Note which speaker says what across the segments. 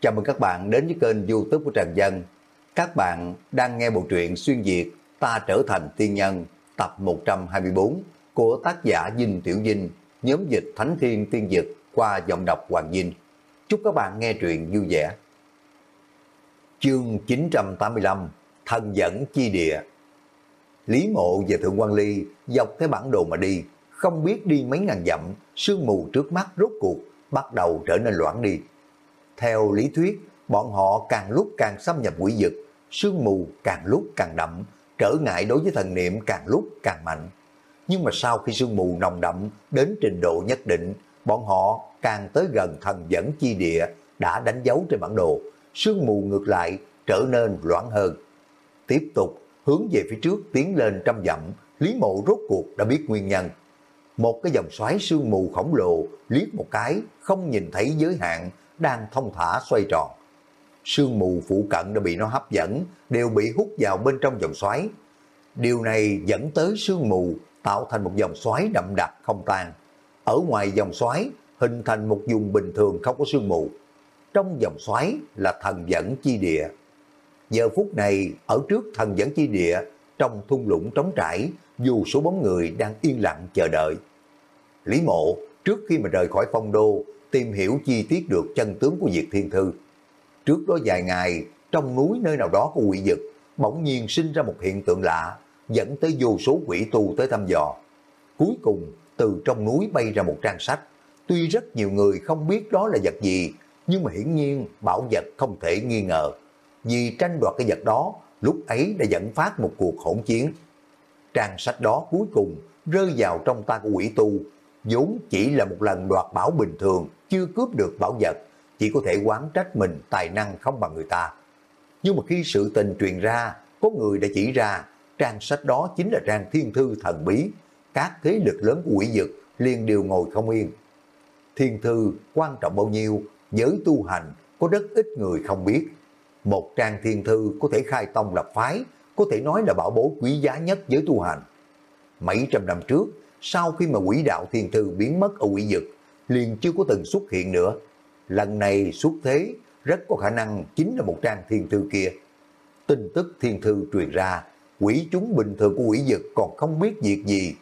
Speaker 1: Chào mừng các bạn đến với kênh youtube của Trần Dân. Các bạn đang nghe bộ truyện xuyên Việt Ta trở thành tiên nhân tập 124 của tác giả Dinh Tiểu Dinh, nhóm dịch Thánh Thiên Tiên Dực qua giọng đọc Hoàng Dinh. Chúc các bạn nghe truyện vui vẻ. Chương 985 Thần dẫn chi địa Lý Mộ và Thượng quan Ly dọc theo bản đồ mà đi, không biết đi mấy ngàn dặm, sương mù trước mắt rốt cuộc bắt đầu trở nên loãng đi. Theo lý thuyết, bọn họ càng lúc càng xâm nhập quỷ vực, sương mù càng lúc càng đậm, trở ngại đối với thần niệm càng lúc càng mạnh. Nhưng mà sau khi sương mù nồng đậm đến trình độ nhất định, bọn họ càng tới gần thần dẫn chi địa đã đánh dấu trên bản đồ, sương mù ngược lại trở nên loãng hơn. Tiếp tục hướng về phía trước tiến lên trăm dặm, Lý Mộ rốt cuộc đã biết nguyên nhân. Một cái dòng xoáy sương mù khổng lồ liếc một cái không nhìn thấy giới hạn đang thông thả xoay tròn. Sương mù phụ cận đã bị nó hấp dẫn, đều bị hút vào bên trong dòng xoáy. Điều này dẫn tới sương mù tạo thành một dòng xoáy đậm đặc không tan. Ở ngoài dòng xoáy hình thành một vùng bình thường không có sương mù. Trong dòng xoáy là thần dẫn chi địa. Giờ phút này, ở trước thần dẫn chi địa, trong thung lũng trống trải, dù số bóng người đang yên lặng chờ đợi. Lý mộ, trước khi mà rời khỏi phong đô, tìm hiểu chi tiết được chân tướng của Diệt Thiên Thư. Trước đó vài ngày, trong núi nơi nào đó của quỷ dực, bỗng nhiên sinh ra một hiện tượng lạ, dẫn tới vô số quỷ tu tới thăm dò. Cuối cùng, từ trong núi bay ra một trang sách. Tuy rất nhiều người không biết đó là vật gì, nhưng mà hiển nhiên bảo vật không thể nghi ngờ. Vì tranh đoạt cái vật đó, lúc ấy đã dẫn phát một cuộc hỗn chiến. Trang sách đó cuối cùng rơi vào trong tay của quỷ tu, vốn chỉ là một lần đoạt bảo bình thường, chưa cướp được bảo vật, chỉ có thể quán trách mình tài năng không bằng người ta. Nhưng mà khi sự tình truyền ra, có người đã chỉ ra trang sách đó chính là trang thiên thư thần bí, các thế lực lớn của quỷ dực liền đều ngồi không yên. Thiên thư quan trọng bao nhiêu, giới tu hành có rất ít người không biết. Một trang thiên thư có thể khai tông lập phái, có thể nói là bảo bối quý giá nhất giới tu hành. Mấy trăm năm trước, sau khi mà quỷ đạo thiên thư biến mất ở quỷ dực, liền chưa có từng xuất hiện nữa. Lần này xuất thế, rất có khả năng chính là một trang thiên thư kia. Tin tức thiên thư truyền ra, quỷ chúng bình thường của quỷ dực còn không biết việc gì.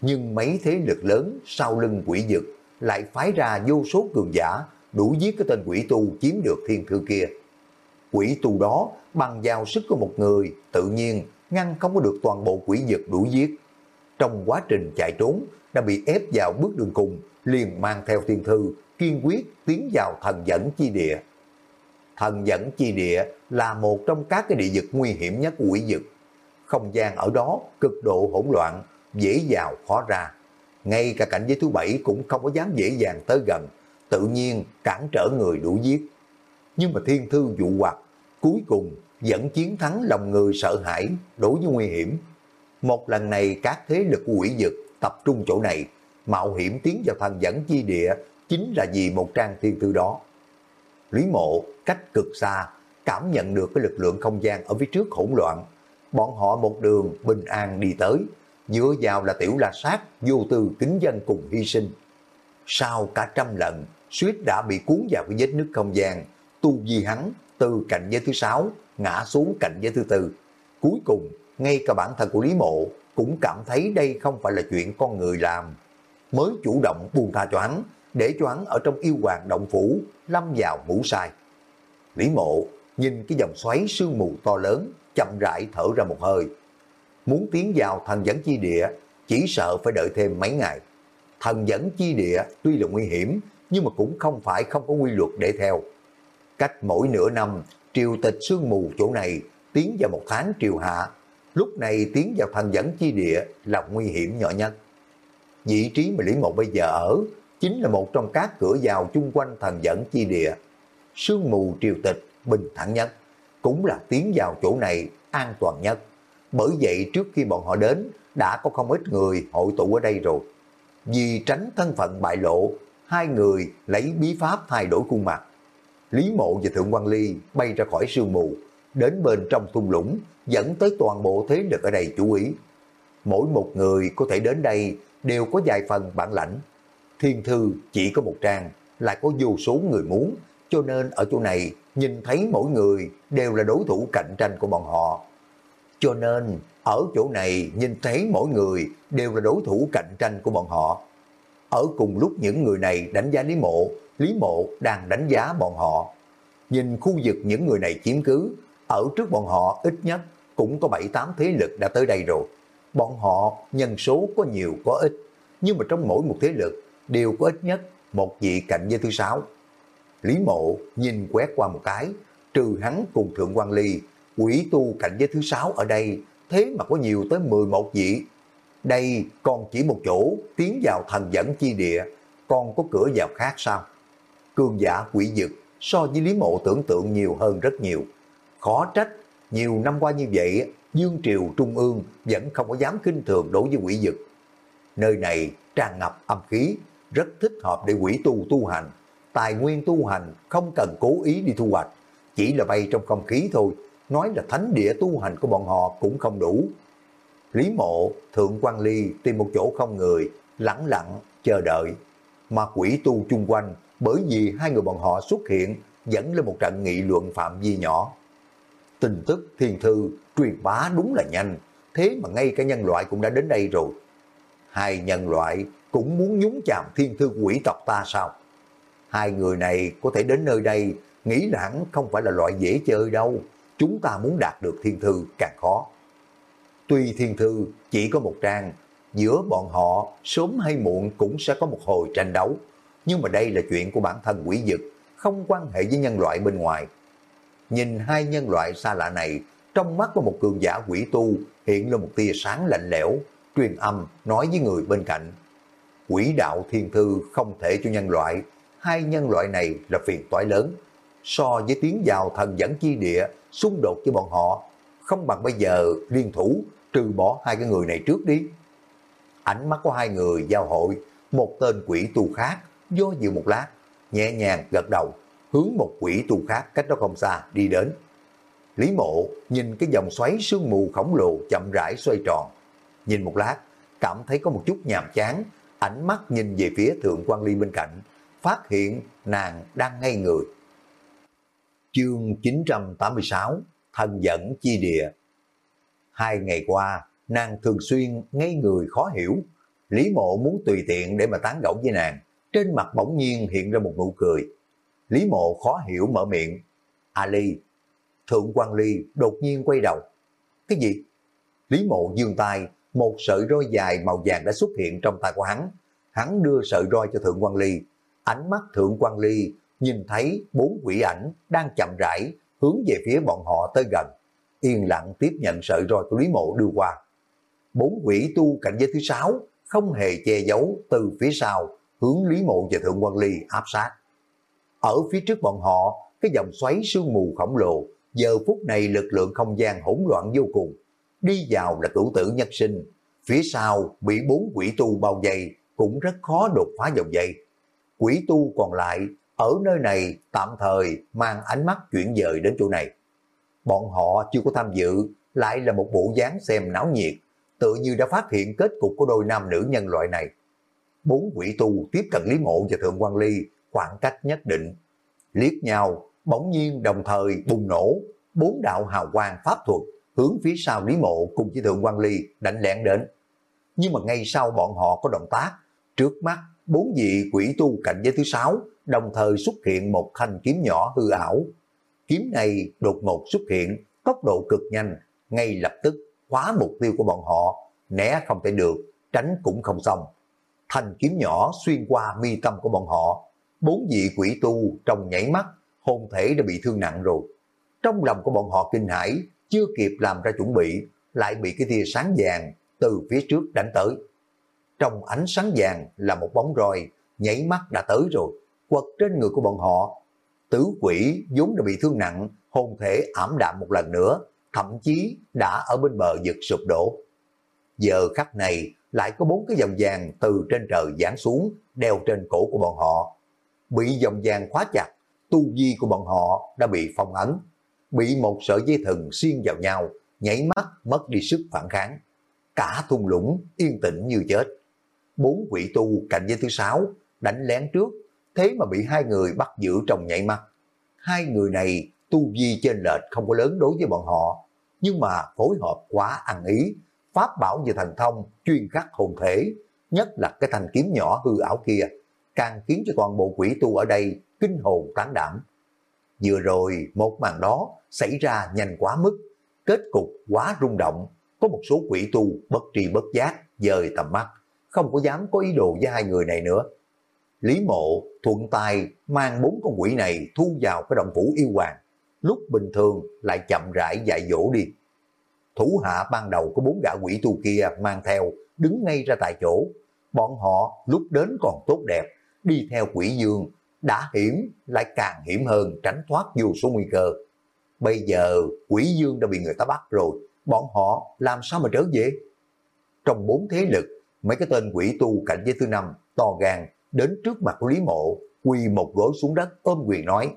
Speaker 1: Nhưng mấy thế lực lớn sau lưng quỷ dực lại phái ra vô số cường giả đủ giết cái tên quỷ tu chiếm được thiên thư kia. Quỷ tu đó bằng vào sức của một người tự nhiên ngăn không có được toàn bộ quỷ dực đuổi giết. Trong quá trình chạy trốn đã bị ép vào bước đường cùng liền mang theo thiên thư, kiên quyết tiến vào thần dẫn chi địa. Thần dẫn chi địa là một trong các cái địa vực nguy hiểm nhất của quỷ vực. Không gian ở đó cực độ hỗn loạn, dễ vào khó ra. Ngay cả cảnh giới thứ bảy cũng không có dám dễ dàng tới gần, tự nhiên cản trở người đủ giết. Nhưng mà thiên thư dụ hoặc, cuối cùng vẫn chiến thắng lòng người sợ hãi đối với nguy hiểm. Một lần này các thế lực quỷ dực tập trung chỗ này mạo hiểm tiến vào thần dẫn chi địa chính là vì một trang thiên thư đó. Lý mộ cách cực xa, cảm nhận được cái lực lượng không gian ở phía trước hỗn loạn. Bọn họ một đường bình an đi tới, dựa vào là tiểu la sát, vô tư kính dân cùng hy sinh. Sau cả trăm lần, suýt đã bị cuốn vào cái vết nước không gian, tu di hắn từ cạnh giới thứ sáu ngã xuống cạnh giới thứ tư. Cuối cùng, ngay cả bản thân của Lý Mộ cũng cảm thấy đây không phải là chuyện con người làm mới chủ động buông tha cho hắn, để cho hắn ở trong yêu hoàng động phủ, lâm vào ngủ sai. Lý mộ nhìn cái dòng xoáy sương mù to lớn, chậm rãi thở ra một hơi. Muốn tiến vào thần dẫn chi địa, chỉ sợ phải đợi thêm mấy ngày. Thần dẫn chi địa tuy là nguy hiểm, nhưng mà cũng không phải không có quy luật để theo. Cách mỗi nửa năm, triều tịch sương mù chỗ này tiến vào một tháng triều hạ. Lúc này tiến vào thần dẫn chi địa là nguy hiểm nhỏ nhất. Vị trí mà Lý Mộ bây giờ ở chính là một trong các cửa vào chung quanh thần dẫn chi địa. Sương mù triều tịch bình thản nhất, cũng là tiến vào chỗ này an toàn nhất. Bởi vậy trước khi bọn họ đến, đã có không ít người hội tụ ở đây rồi. Vì tránh thân phận bại lộ, hai người lấy bí pháp thay đổi khuôn mặt. Lý Mộ và Thượng quan Ly bay ra khỏi sương mù, đến bên trong thung lũng, dẫn tới toàn bộ thế lực ở đây chú ý. Mỗi một người có thể đến đây đều có vài phần bản lãnh. Thiên thư chỉ có một trang, lại có vô số người muốn, cho nên ở chỗ này nhìn thấy mỗi người đều là đối thủ cạnh tranh của bọn họ. Cho nên ở chỗ này nhìn thấy mỗi người đều là đối thủ cạnh tranh của bọn họ. Ở cùng lúc những người này đánh giá Lý Mộ, Lý Mộ đang đánh giá bọn họ. Nhìn khu vực những người này chiếm cứ, ở trước bọn họ ít nhất cũng có 7-8 thế lực đã tới đây rồi. Bọn họ nhân số có nhiều có ít, nhưng mà trong mỗi một thế lực đều có ít nhất một vị cạnh giới thứ sáu. Lý Mộ nhìn quét qua một cái, trừ hắn cùng Thượng quan Ly, quỷ tu cạnh giới thứ sáu ở đây, thế mà có nhiều tới 11 vị. Đây còn chỉ một chỗ tiến vào thần dẫn chi địa, còn có cửa vào khác sao? Cương giả quỷ dực so với Lý Mộ tưởng tượng nhiều hơn rất nhiều. Khó trách, nhiều năm qua như vậy, Dương Triều Trung ương vẫn không có dám kinh thường đối với quỷ dực. Nơi này tràn ngập âm khí, rất thích hợp để quỷ tu tu hành. Tài nguyên tu hành không cần cố ý đi thu hoạch, chỉ là bay trong không khí thôi. Nói là thánh địa tu hành của bọn họ cũng không đủ. Lý mộ, Thượng quan Ly tìm một chỗ không người, lặng lặng, chờ đợi. Mà quỷ tu chung quanh, bởi vì hai người bọn họ xuất hiện, dẫn lên một trận nghị luận phạm vi nhỏ. Tin tức thiên thư truyền bá đúng là nhanh, thế mà ngay cả nhân loại cũng đã đến đây rồi. Hai nhân loại cũng muốn nhúng chạm thiên thư quỷ tộc ta sao? Hai người này có thể đến nơi đây, nghĩ là không phải là loại dễ chơi đâu. Chúng ta muốn đạt được thiên thư càng khó. Tuy thiên thư chỉ có một trang, giữa bọn họ sớm hay muộn cũng sẽ có một hồi tranh đấu. Nhưng mà đây là chuyện của bản thân quỷ dực, không quan hệ với nhân loại bên ngoài. Nhìn hai nhân loại xa lạ này, trong mắt của một cường giả quỷ tu hiện lên một tia sáng lạnh lẽo, truyền âm nói với người bên cạnh. Quỷ đạo thiên thư không thể cho nhân loại, hai nhân loại này là phiền toái lớn. So với tiếng vào thần dẫn chi địa, xung đột với bọn họ, không bằng bây giờ liên thủ trừ bỏ hai cái người này trước đi. Ánh mắt của hai người giao hội, một tên quỷ tu khác, do dự một lát, nhẹ nhàng gật đầu, hướng một quỷ tu khác cách đó không xa đi đến. Lý mộ nhìn cái dòng xoáy sương mù khổng lồ chậm rãi xoay tròn. Nhìn một lát, cảm thấy có một chút nhàm chán, ánh mắt nhìn về phía thượng quan ly bên cạnh, phát hiện nàng đang ngay người. Chương 986 Thần dẫn chi địa Hai ngày qua, nàng thường xuyên ngây người khó hiểu. Lý mộ muốn tùy tiện để mà tán gẫu với nàng. Trên mặt bỗng nhiên hiện ra một nụ cười. Lý mộ khó hiểu mở miệng. Ali, Thượng quan Ly đột nhiên quay đầu. Cái gì? Lý mộ dương tay, một sợi roi dài màu vàng đã xuất hiện trong tay của hắn. Hắn đưa sợi roi cho Thượng quan Ly. Ánh mắt Thượng quan Ly nhìn thấy bốn quỷ ảnh đang chậm rãi hướng về phía bọn họ tới gần. Yên lặng tiếp nhận sợi roi của Lý mộ đưa qua. Bốn quỷ tu cảnh giới thứ sáu không hề che giấu từ phía sau hướng Lý mộ và Thượng quan Ly áp sát. Ở phía trước bọn họ, cái dòng xoáy sương mù khổng lồ giờ phút này lực lượng không gian hỗn loạn vô cùng. Đi vào là cửu tử nhất sinh, phía sau bị bốn quỷ tu bao vây cũng rất khó đột phá dòng dây. Quỷ tu còn lại ở nơi này tạm thời mang ánh mắt chuyển dời đến chỗ này. Bọn họ chưa có tham dự, lại là một bộ dáng xem náo nhiệt, tự như đã phát hiện kết cục của đôi nam nữ nhân loại này. Bốn quỷ tu tiếp cận Lý Mộ và Thượng quan Ly khoảng cách nhất định. Liếc nhau bỗng nhiên đồng thời bùng nổ, bốn đạo hào quang pháp thuật hướng phía sau Lý Mộ cùng với Thượng quan Ly đánh lén đến. Nhưng mà ngay sau bọn họ có động tác, trước mắt bốn vị quỷ tu cạnh giới thứ sáu đồng thời xuất hiện một thanh kiếm nhỏ hư ảo. Kiếm này đột ngột xuất hiện, tốc độ cực nhanh, ngay lập tức khóa mục tiêu của bọn họ, né không thể được, tránh cũng không xong. Thanh kiếm nhỏ xuyên qua mi tâm của bọn họ, bốn vị quỷ tu trong nhảy mắt hồn thể đã bị thương nặng rồi. Trong lòng của bọn họ kinh hãi, chưa kịp làm ra chuẩn bị, lại bị cái tia sáng vàng từ phía trước đánh tới. Trong ánh sáng vàng là một bóng roi, nhảy mắt đã tới rồi, quật trên người của bọn họ. Tứ quỷ vốn đã bị thương nặng, hồn thể ảm đạm một lần nữa, thậm chí đã ở bên bờ vực sụp đổ. Giờ khắc này lại có bốn cái dòng vàng từ trên trời giáng xuống, đeo trên cổ của bọn họ. Bị dòng vàng khóa chặt, tu vi của bọn họ đã bị phong ấn, bị một sợi dây thừng xuyên vào nhau, nhảy mắt mất đi sức phản kháng. Cả thung lũng yên tĩnh như chết. Bốn quỷ tu cạnh dây thứ sáu đánh lén trước, thế mà bị hai người bắt giữ trong nhảy mắt. hai người này tu vi trên lệch không có lớn đối với bọn họ, nhưng mà phối hợp quá ăn ý, pháp bảo như thành thông chuyên khắc hồn thể, nhất là cái thanh kiếm nhỏ hư ảo kia, càng khiến cho toàn bộ quỷ tu ở đây kinh hồn tán đảm. Vừa rồi một màn đó xảy ra nhanh quá mức, kết cục quá rung động, có một số quỷ tu bất tri bất giác, dời tầm mắt, không có dám có ý đồ với hai người này nữa. Lý mộ thuận tay mang bốn con quỷ này thu vào cái động phủ yêu hoàng, lúc bình thường lại chậm rãi dạy dỗ đi. Thủ hạ ban đầu có bốn gã quỷ tu kia mang theo, đứng ngay ra tại chỗ. Bọn họ lúc đến còn tốt đẹp, đi theo quỷ dương, đã hiểm lại càng hiểm hơn tránh thoát vô số nguy cơ. Bây giờ quỷ dương đã bị người ta bắt rồi, bọn họ làm sao mà trở về? Trong bốn thế lực, mấy cái tên quỷ tu cảnh giới thứ năm to gan đến trước mặt Lý Mộ, quỳ một gối xuống đất ôm quyền nói,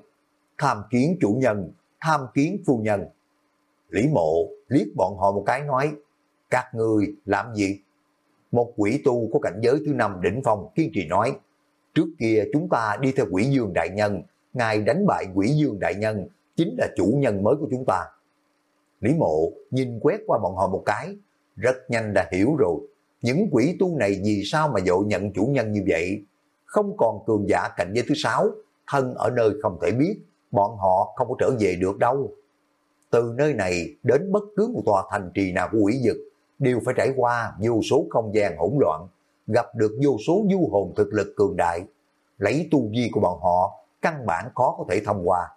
Speaker 1: tham kiến chủ nhân, tham kiến phu nhân. Lý Mộ liếc bọn họ một cái nói, các người làm gì? Một quỷ tu có cảnh giới thứ năm đỉnh phong kiên trì nói, trước kia chúng ta đi theo quỷ dương đại nhân, ngài đánh bại quỷ dương đại nhân, chính là chủ nhân mới của chúng ta. Lý Mộ nhìn quét qua bọn họ một cái, rất nhanh đã hiểu rồi, những quỷ tu này vì sao mà dội nhận chủ nhân như vậy, không còn cường giả cạnh giới thứ sáu, thân ở nơi không thể biết, bọn họ không có trở về được đâu. Từ nơi này đến bất cứ một tòa thành trì nào của quỷ dực, đều phải trải qua vô số không gian hỗn loạn, gặp được vô số du hồn thực lực cường đại. Lấy tu vi của bọn họ, căn bản khó có thể thông qua.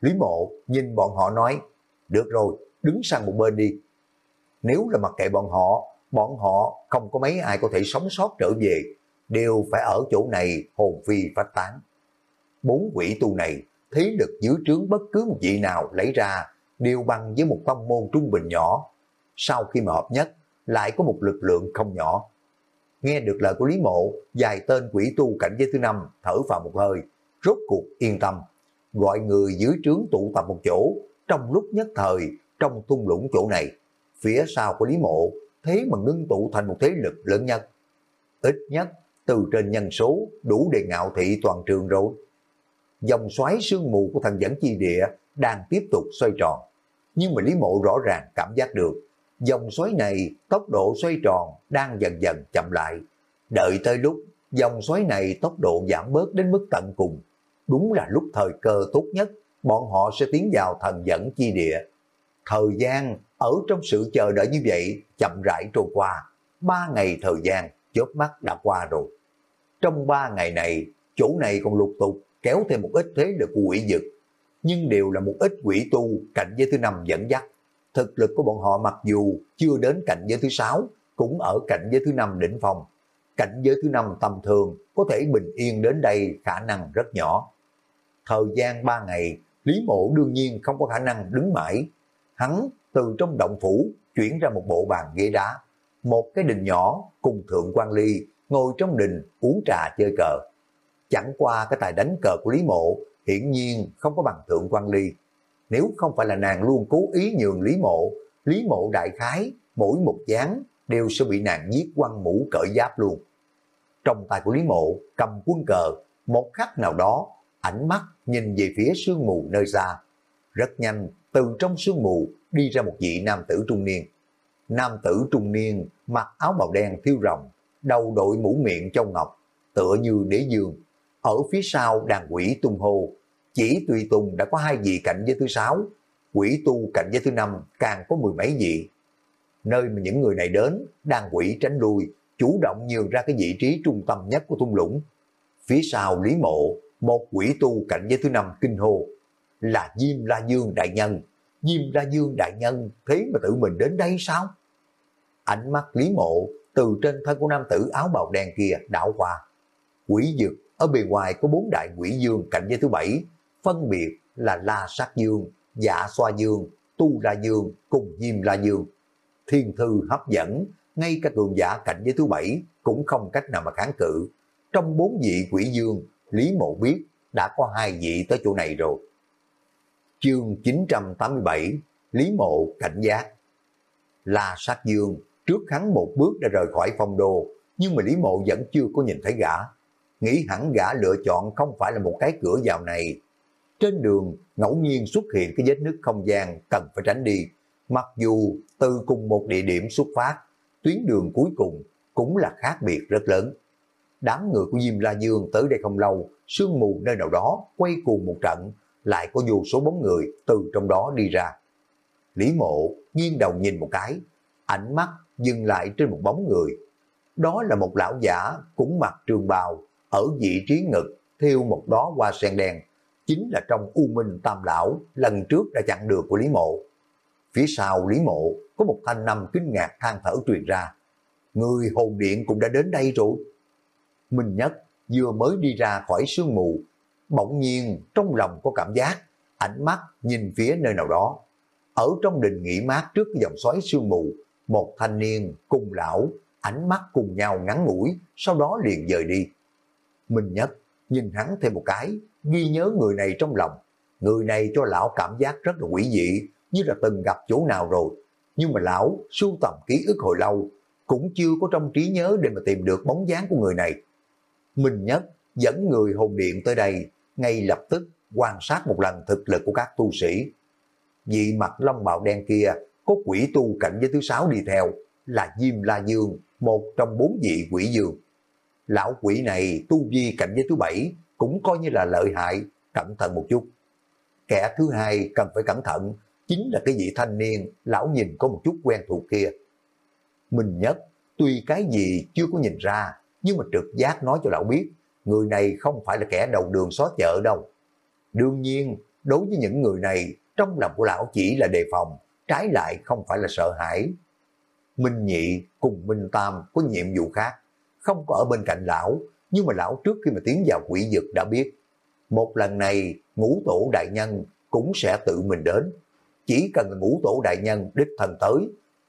Speaker 1: Lý mộ nhìn bọn họ nói, được rồi, đứng sang một bên đi. Nếu là mặc kệ bọn họ, bọn họ không có mấy ai có thể sống sót trở về, đều phải ở chỗ này hồn phi phách tán. Bốn quỷ tu này, thế lực dưới trướng bất cứ một vị nào lấy ra, đều bằng với một tông môn trung bình nhỏ. Sau khi mà hợp nhất, lại có một lực lượng không nhỏ. Nghe được lời của Lý Mộ, dài tên quỷ tu cảnh giới thứ năm thở vào một hơi, rốt cuộc yên tâm, gọi người dưới trướng tụ tập một chỗ, trong lúc nhất thời, trong thung lũng chỗ này. Phía sau của Lý Mộ, thế mà ngưng tụ thành một thế lực lớn nhất. Ít nhất từ trên nhân số đủ để ngạo thị toàn trường rồi. Dòng xoáy sương mù của thần dẫn chi địa đang tiếp tục xoay tròn. Nhưng mà Lý Mộ rõ ràng cảm giác được, dòng xoáy này tốc độ xoay tròn đang dần dần chậm lại. Đợi tới lúc dòng xoáy này tốc độ giảm bớt đến mức tận cùng. Đúng là lúc thời cơ tốt nhất, bọn họ sẽ tiến vào thần dẫn chi địa. Thời gian ở trong sự chờ đợi như vậy chậm rãi trôi qua. Ba ngày thời gian chớp mắt đã qua rồi. Trong ba ngày này, chỗ này còn lục tục kéo thêm một ít thế lực của quỷ dực, nhưng đều là một ít quỷ tu cạnh giới thứ năm dẫn dắt. Thực lực của bọn họ mặc dù chưa đến cạnh giới thứ sáu, cũng ở cạnh giới thứ năm đỉnh phòng Cạnh giới thứ năm tầm thường có thể bình yên đến đây khả năng rất nhỏ. Thời gian ba ngày, Lý Mộ đương nhiên không có khả năng đứng mãi. Hắn từ trong động phủ chuyển ra một bộ bàn ghế đá, một cái đình nhỏ cùng thượng quan ly ngồi trong đình uống trà chơi cờ. Chẳng qua cái tài đánh cờ của Lý Mộ hiển nhiên không có bằng thượng quan ly. Nếu không phải là nàng luôn cố ý nhường Lý Mộ, Lý Mộ đại khái, mỗi một dáng đều sẽ bị nàng giết quăng mũ cởi giáp luôn. Trong tay của Lý Mộ cầm quân cờ, một khắc nào đó, ánh mắt nhìn về phía sương mù nơi xa. Rất nhanh, từ trong sương mù đi ra một vị nam tử trung niên. Nam tử trung niên mặc áo bào đen thiêu rồng, đầu đội mũ miệng châu ngọc, tựa như đế dương. Ở phía sau đàn quỷ tung hô, chỉ tùy tùng đã có hai vị cạnh giới thứ sáu, quỷ tu cạnh giới thứ năm càng có mười mấy vị. Nơi mà những người này đến, đang quỷ tránh lui, chủ động nhường ra cái vị trí trung tâm nhất của thung lũng. Phía sau Lý Mộ, một quỷ tu cạnh giới thứ năm kinh hô, là Diêm La Dương Đại Nhân. Diêm La Dương Đại Nhân thế mà tự mình đến đây sao? Ánh mắt Lý Mộ từ trên thân của nam tử áo bào đen kia đảo qua. Quỷ dực ở bề ngoài có bốn đại quỷ dương cạnh giới thứ bảy, phân biệt là La Sát Dương, Dạ Xoa Dương, Tu La Dương cùng Diêm La Dương. Thiên thư hấp dẫn, ngay cả cường giả cạnh giới thứ bảy cũng không cách nào mà kháng cự. Trong bốn vị quỷ dương, Lý Mộ biết đã có hai vị tới chỗ này rồi. Chương 987 Lý Mộ cảnh giác La Sát Dương Trước hắn một bước đã rời khỏi phong đô, nhưng mà Lý Mộ vẫn chưa có nhìn thấy gã. Nghĩ hẳn gã lựa chọn không phải là một cái cửa vào này. Trên đường ngẫu nhiên xuất hiện cái vết nứt không gian cần phải tránh đi. Mặc dù từ cùng một địa điểm xuất phát, tuyến đường cuối cùng cũng là khác biệt rất lớn. Đám người của Diêm La Dương tới đây không lâu, sương mù nơi nào đó quay cuồng một trận, lại có vô số bóng người từ trong đó đi ra. Lý mộ nghiêng đầu nhìn một cái, ánh mắt dừng lại trên một bóng người. Đó là một lão giả cũng mặc trường bào, ở vị trí ngực thiêu một đó hoa sen đen, chính là trong U Minh Tam Lão lần trước đã chặn đường của Lý Mộ. Phía sau Lý Mộ có một thanh năm kinh ngạc than thở truyền ra. Người hồn điện cũng đã đến đây rồi. Minh Nhất vừa mới đi ra khỏi sương mù, bỗng nhiên trong lòng có cảm giác, ánh mắt nhìn phía nơi nào đó. Ở trong đình nghỉ mát trước dòng xoáy sương mù, một thanh niên cùng lão, ánh mắt cùng nhau ngắn ngủi, sau đó liền rời đi. Minh Nhất nhìn hắn thêm một cái, ghi nhớ người này trong lòng. Người này cho lão cảm giác rất là quỷ dị, như là từng gặp chỗ nào rồi. Nhưng mà lão sưu tầm ký ức hồi lâu, cũng chưa có trong trí nhớ để mà tìm được bóng dáng của người này. Minh Nhất dẫn người hồn điện tới đây, ngay lập tức quan sát một lần thực lực của các tu sĩ. Vị mặt long bào đen kia có quỷ tu cảnh giới thứ sáu đi theo là Diêm La Dương, một trong bốn vị quỷ dương. Lão quỷ này tu vi cảnh giới thứ bảy cũng coi như là lợi hại, cẩn thận một chút. Kẻ thứ hai cần phải cẩn thận, chính là cái vị thanh niên lão nhìn có một chút quen thuộc kia. Mình nhất, tuy cái gì chưa có nhìn ra, nhưng mà trực giác nói cho lão biết, người này không phải là kẻ đầu đường xó chợ đâu. Đương nhiên, đối với những người này, trong lòng của lão chỉ là đề phòng, trái lại không phải là sợ hãi. Minh Nhị cùng Minh Tam có nhiệm vụ khác, không có ở bên cạnh lão, nhưng mà lão trước khi mà tiến vào quỷ dực đã biết, một lần này ngũ tổ đại nhân cũng sẽ tự mình đến. Chỉ cần ngũ tổ đại nhân đích thần tới,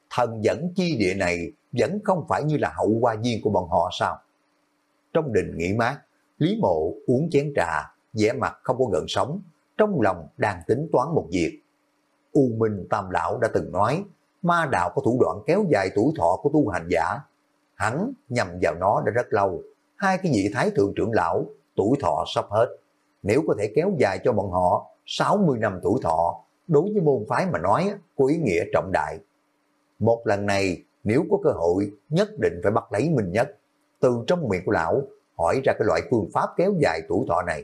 Speaker 1: thần dẫn chi địa này vẫn không phải như là hậu hoa viên của bọn họ sao. Trong đình nghỉ mát, Lý Mộ uống chén trà, vẻ mặt không có gần sống, trong lòng đang tính toán một việc. U Minh Tam Lão đã từng nói, ma đạo có thủ đoạn kéo dài tuổi thọ của tu hành giả. Hắn nhầm vào nó đã rất lâu, hai cái vị thái thượng trưởng lão, tuổi thọ sắp hết. Nếu có thể kéo dài cho bọn họ 60 năm tuổi thọ, đối với môn phái mà nói có ý nghĩa trọng đại. Một lần này, nếu có cơ hội, nhất định phải bắt lấy mình nhất. Từ trong miệng của lão, hỏi ra cái loại phương pháp kéo dài tuổi thọ này.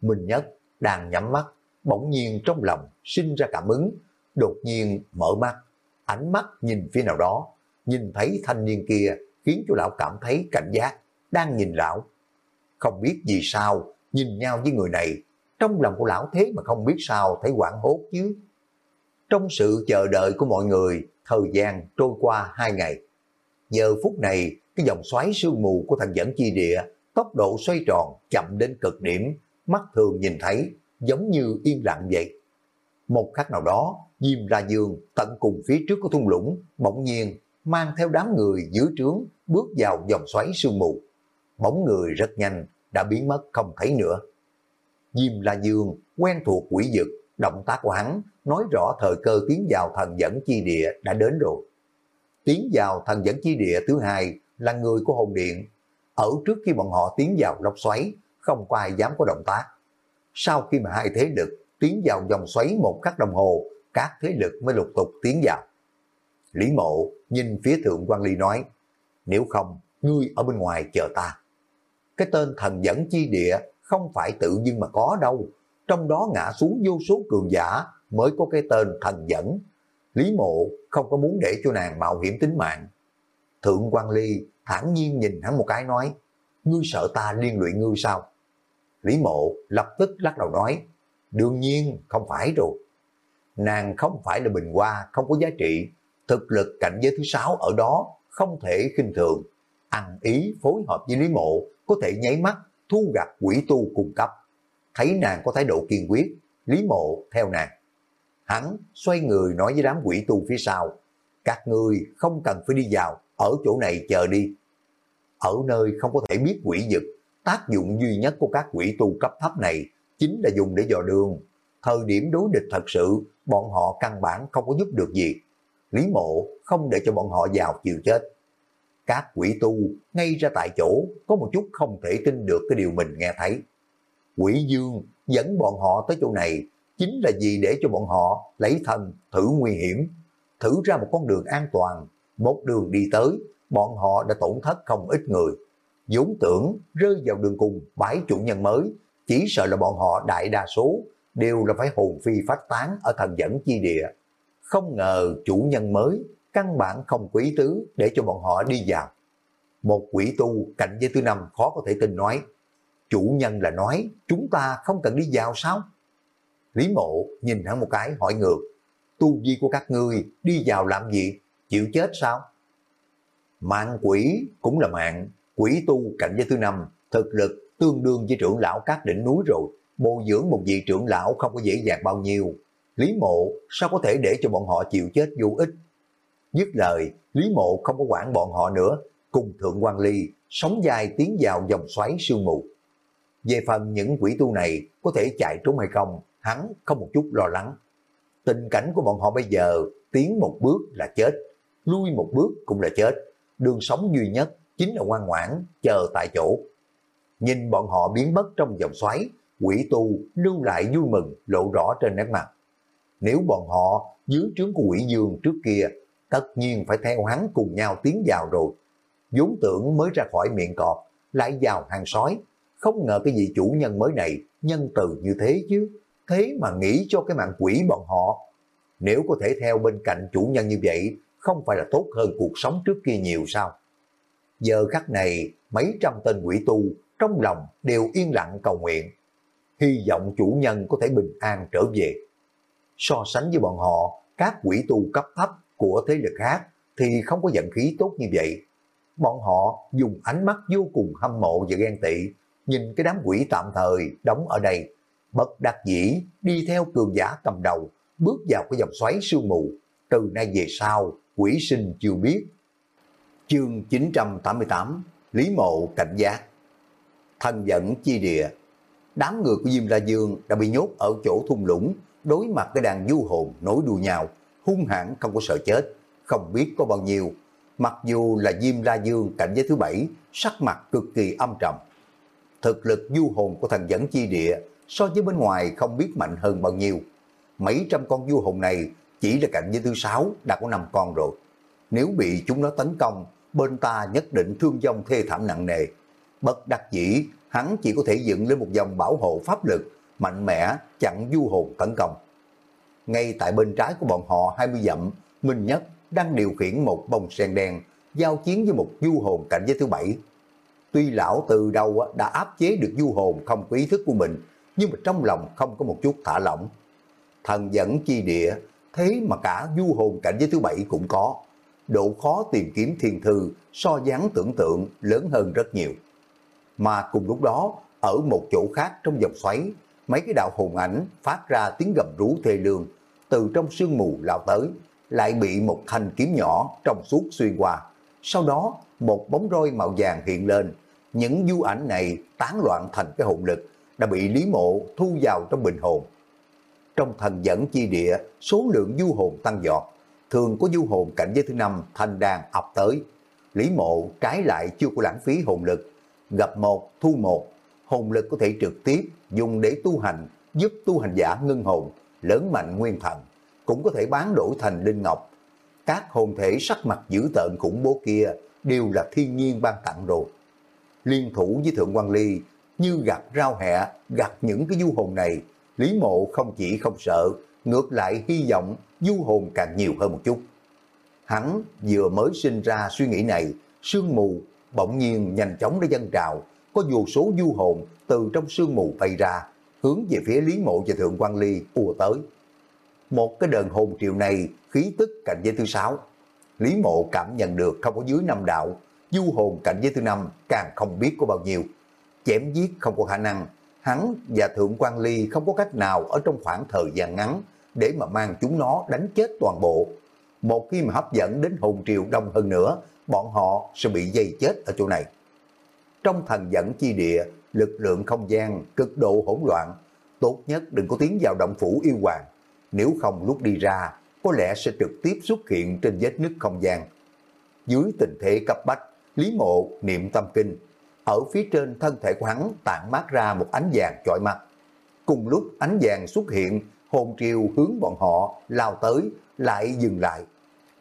Speaker 1: Minh Nhất đang nhắm mắt, bỗng nhiên trong lòng sinh ra cảm ứng, đột nhiên mở mắt, ánh mắt nhìn phía nào đó, nhìn thấy thanh niên kia khiến cho lão cảm thấy cảnh giác, đang nhìn lão. Không biết vì sao, nhìn nhau với người này, trong lòng của lão thế mà không biết sao thấy quảng hốt chứ. Trong sự chờ đợi của mọi người, thời gian trôi qua hai ngày. Giờ phút này, cái dòng xoáy sương mù của thần dẫn chi địa, tốc độ xoay tròn chậm đến cực điểm, mắt thường nhìn thấy, giống như yên lặng vậy. Một khắc nào đó, Diêm ra Dương tận cùng phía trước của thung lũng, bỗng nhiên mang theo đám người dưới trướng bước vào dòng xoáy sương mù. Bóng người rất nhanh, đã biến mất không thấy nữa. Diêm La Dương quen thuộc quỷ dực, động tác của hắn nói rõ thời cơ tiến vào thần dẫn chi địa đã đến rồi. Tiến vào thần dẫn chi địa thứ hai là người của hồn điện. Ở trước khi bọn họ tiến vào lốc xoáy, không có ai dám có động tác. Sau khi mà hai thế lực tiến vào dòng xoáy một khắc đồng hồ, các thế lực mới lục tục tiến vào. Lý mộ nhìn phía thượng quan ly nói, nếu không, ngươi ở bên ngoài chờ ta. Cái tên thần dẫn chi địa không phải tự nhiên mà có đâu, trong đó ngã xuống vô số cường giả mới có cái tên thần dẫn. Lý mộ không có muốn để cho nàng mạo hiểm tính mạng. Thượng quan ly thản nhiên nhìn hắn một cái nói, ngươi sợ ta liên lụy ngươi sao? Lý mộ lập tức lắc đầu nói, đương nhiên không phải rồi. Nàng không phải là bình hoa, không có giá trị, thực lực cảnh giới thứ sáu ở đó không thể khinh thường. Ăn ý phối hợp với Lý mộ có thể nháy mắt thu gặt quỷ tu cung cấp. Thấy nàng có thái độ kiên quyết, Lý mộ theo nàng. Hắn xoay người nói với đám quỷ tu phía sau, các người không cần phải đi vào, ở chỗ này chờ đi. Ở nơi không có thể biết quỷ dực, tác dụng duy nhất của các quỷ tu cấp thấp này chính là dùng để dò đường. Thời điểm đối địch thật sự, bọn họ căn bản không có giúp được gì. Lý mộ không để cho bọn họ vào chịu chết. Các quỷ tu ngay ra tại chỗ có một chút không thể tin được cái điều mình nghe thấy. Quỷ Dương dẫn bọn họ tới chỗ này chính là vì để cho bọn họ lấy thân thử nguy hiểm, thử ra một con đường an toàn. Một đường đi tới, bọn họ đã tổn thất không ít người. vốn tưởng rơi vào đường cùng bãi chủ nhân mới, chỉ sợ là bọn họ đại đa số đều là phải hồn phi phát tán ở thần dẫn chi địa. Không ngờ chủ nhân mới căn bản không quý tứ để cho bọn họ đi vào. Một quỷ tu cạnh với thứ năm khó có thể tin nói, chủ nhân là nói chúng ta không cần đi vào sao? Lý mộ nhìn hắn một cái hỏi ngược, tu vi của các ngươi đi vào làm gì, chịu chết sao? Mạng quỷ cũng là mạng, quỷ tu cạnh với thứ năm, thực lực tương đương với trưởng lão các đỉnh núi rồi, bồi dưỡng một vị trưởng lão không có dễ dàng bao nhiêu. Lý mộ sao có thể để cho bọn họ chịu chết vô ích? Dứt lời, Lý mộ không có quản bọn họ nữa, cùng Thượng quan Ly sống dài tiến vào dòng xoáy sương mù. Về phần những quỷ tu này có thể chạy trốn hay không, hắn không một chút lo lắng. Tình cảnh của bọn họ bây giờ, tiến một bước là chết, lui một bước cũng là chết. Đường sống duy nhất chính là ngoan ngoãn, chờ tại chỗ. Nhìn bọn họ biến mất trong dòng xoáy, quỷ tu lưu lại vui mừng lộ rõ trên nét mặt. Nếu bọn họ dưới trướng của quỷ dương trước kia, tất nhiên phải theo hắn cùng nhau tiến vào rồi. vốn tưởng mới ra khỏi miệng cọp, lại vào hàng sói. Không ngờ cái vị chủ nhân mới này nhân từ như thế chứ. Thế mà nghĩ cho cái mạng quỷ bọn họ. Nếu có thể theo bên cạnh chủ nhân như vậy, không phải là tốt hơn cuộc sống trước kia nhiều sao? Giờ khắc này, mấy trăm tên quỷ tu trong lòng đều yên lặng cầu nguyện. Hy vọng chủ nhân có thể bình an trở về. So sánh với bọn họ, các quỷ tu cấp thấp của thế lực khác thì không có vận khí tốt như vậy. Bọn họ dùng ánh mắt vô cùng hâm mộ và ghen tị, nhìn cái đám quỷ tạm thời đóng ở đây, bất đắc dĩ đi theo cường giả cầm đầu, bước vào cái dòng xoáy sương mù. Từ nay về sau, quỷ sinh chưa biết. Chương 988 Lý Mộ Cảnh Giác Thần dẫn chi địa Đám người của Diêm La Dương đã bị nhốt ở chỗ thung lũng, đối mặt cái đàn du hồn nối đuôi nhau, hung hãn không có sợ chết, không biết có bao nhiêu. Mặc dù là Diêm La Dương cảnh giới thứ bảy, sắc mặt cực kỳ âm trầm. Thực lực du hồn của thần dẫn chi địa so với bên ngoài không biết mạnh hơn bao nhiêu. Mấy trăm con du hồn này chỉ là cảnh giới thứ sáu đã có năm con rồi. Nếu bị chúng nó tấn công, bên ta nhất định thương vong thê thảm nặng nề. Bất đắc dĩ, hắn chỉ có thể dựng lên một dòng bảo hộ pháp lực, mạnh mẽ chặn du hồn tấn công. Ngay tại bên trái của bọn họ 20 dặm, Minh Nhất đang điều khiển một bông sen đen, giao chiến với một du hồn cảnh giới thứ bảy. Tuy lão từ đầu đã áp chế được du hồn không có ý thức của mình, nhưng mà trong lòng không có một chút thả lỏng. Thần dẫn chi địa, thế mà cả du hồn cảnh giới thứ bảy cũng có. Độ khó tìm kiếm thiên thư so dáng tưởng tượng lớn hơn rất nhiều. Mà cùng lúc đó, ở một chỗ khác trong dòng xoáy, mấy cái đạo hồn ảnh phát ra tiếng gầm rú thê lương, từ trong sương mù lao tới, lại bị một thanh kiếm nhỏ trong suốt xuyên qua. Sau đó, một bóng roi màu vàng hiện lên, những du ảnh này tán loạn thành cái hồn lực, đã bị Lý Mộ thu vào trong bình hồn. Trong thần dẫn chi địa, số lượng du hồn tăng giọt, thường có du hồn cảnh giới thứ năm thanh đàn ập tới. Lý Mộ trái lại chưa có lãng phí hồn lực, gặp một thu một, hồn lực có thể trực tiếp dùng để tu hành, giúp tu hành giả ngưng hồn, lớn mạnh nguyên thần, cũng có thể bán đổi thành linh ngọc. Các hồn thể sắc mặt dữ tợn khủng bố kia đều là thiên nhiên ban tặng rồi. Liên thủ với Thượng quan Ly như gặp rau hẹ, gặp những cái du hồn này, Lý Mộ không chỉ không sợ, ngược lại hy vọng du hồn càng nhiều hơn một chút. Hắn vừa mới sinh ra suy nghĩ này, sương mù bỗng nhiên nhanh chóng đã dâng trào, có vô số du hồn từ trong sương mù bay ra, hướng về phía Lý Mộ và Thượng quan Ly ùa tới. Một cái đợn hồn triệu này khí tức cảnh giới thứ sáu. Lý Mộ cảm nhận được không có dưới năm đạo, du hồn cảnh giới thứ năm càng không biết có bao nhiêu. Chém giết không có khả năng, hắn và Thượng quan Ly không có cách nào ở trong khoảng thời gian ngắn để mà mang chúng nó đánh chết toàn bộ. Một khi mà hấp dẫn đến hồn triều đông hơn nữa, bọn họ sẽ bị dây chết ở chỗ này. Trong thần dẫn chi địa, lực lượng không gian cực độ hỗn loạn, tốt nhất đừng có tiến vào động phủ yêu hoàng, nếu không lúc đi ra, có lẽ sẽ trực tiếp xuất hiện trên vết nứt không gian. Dưới tình thế cấp bách, Lý Mộ niệm tâm kinh, ở phía trên thân thể của hắn tản mát ra một ánh vàng chói mắt. Cùng lúc ánh vàng xuất hiện, hồn triều hướng bọn họ lao tới, lại dừng lại.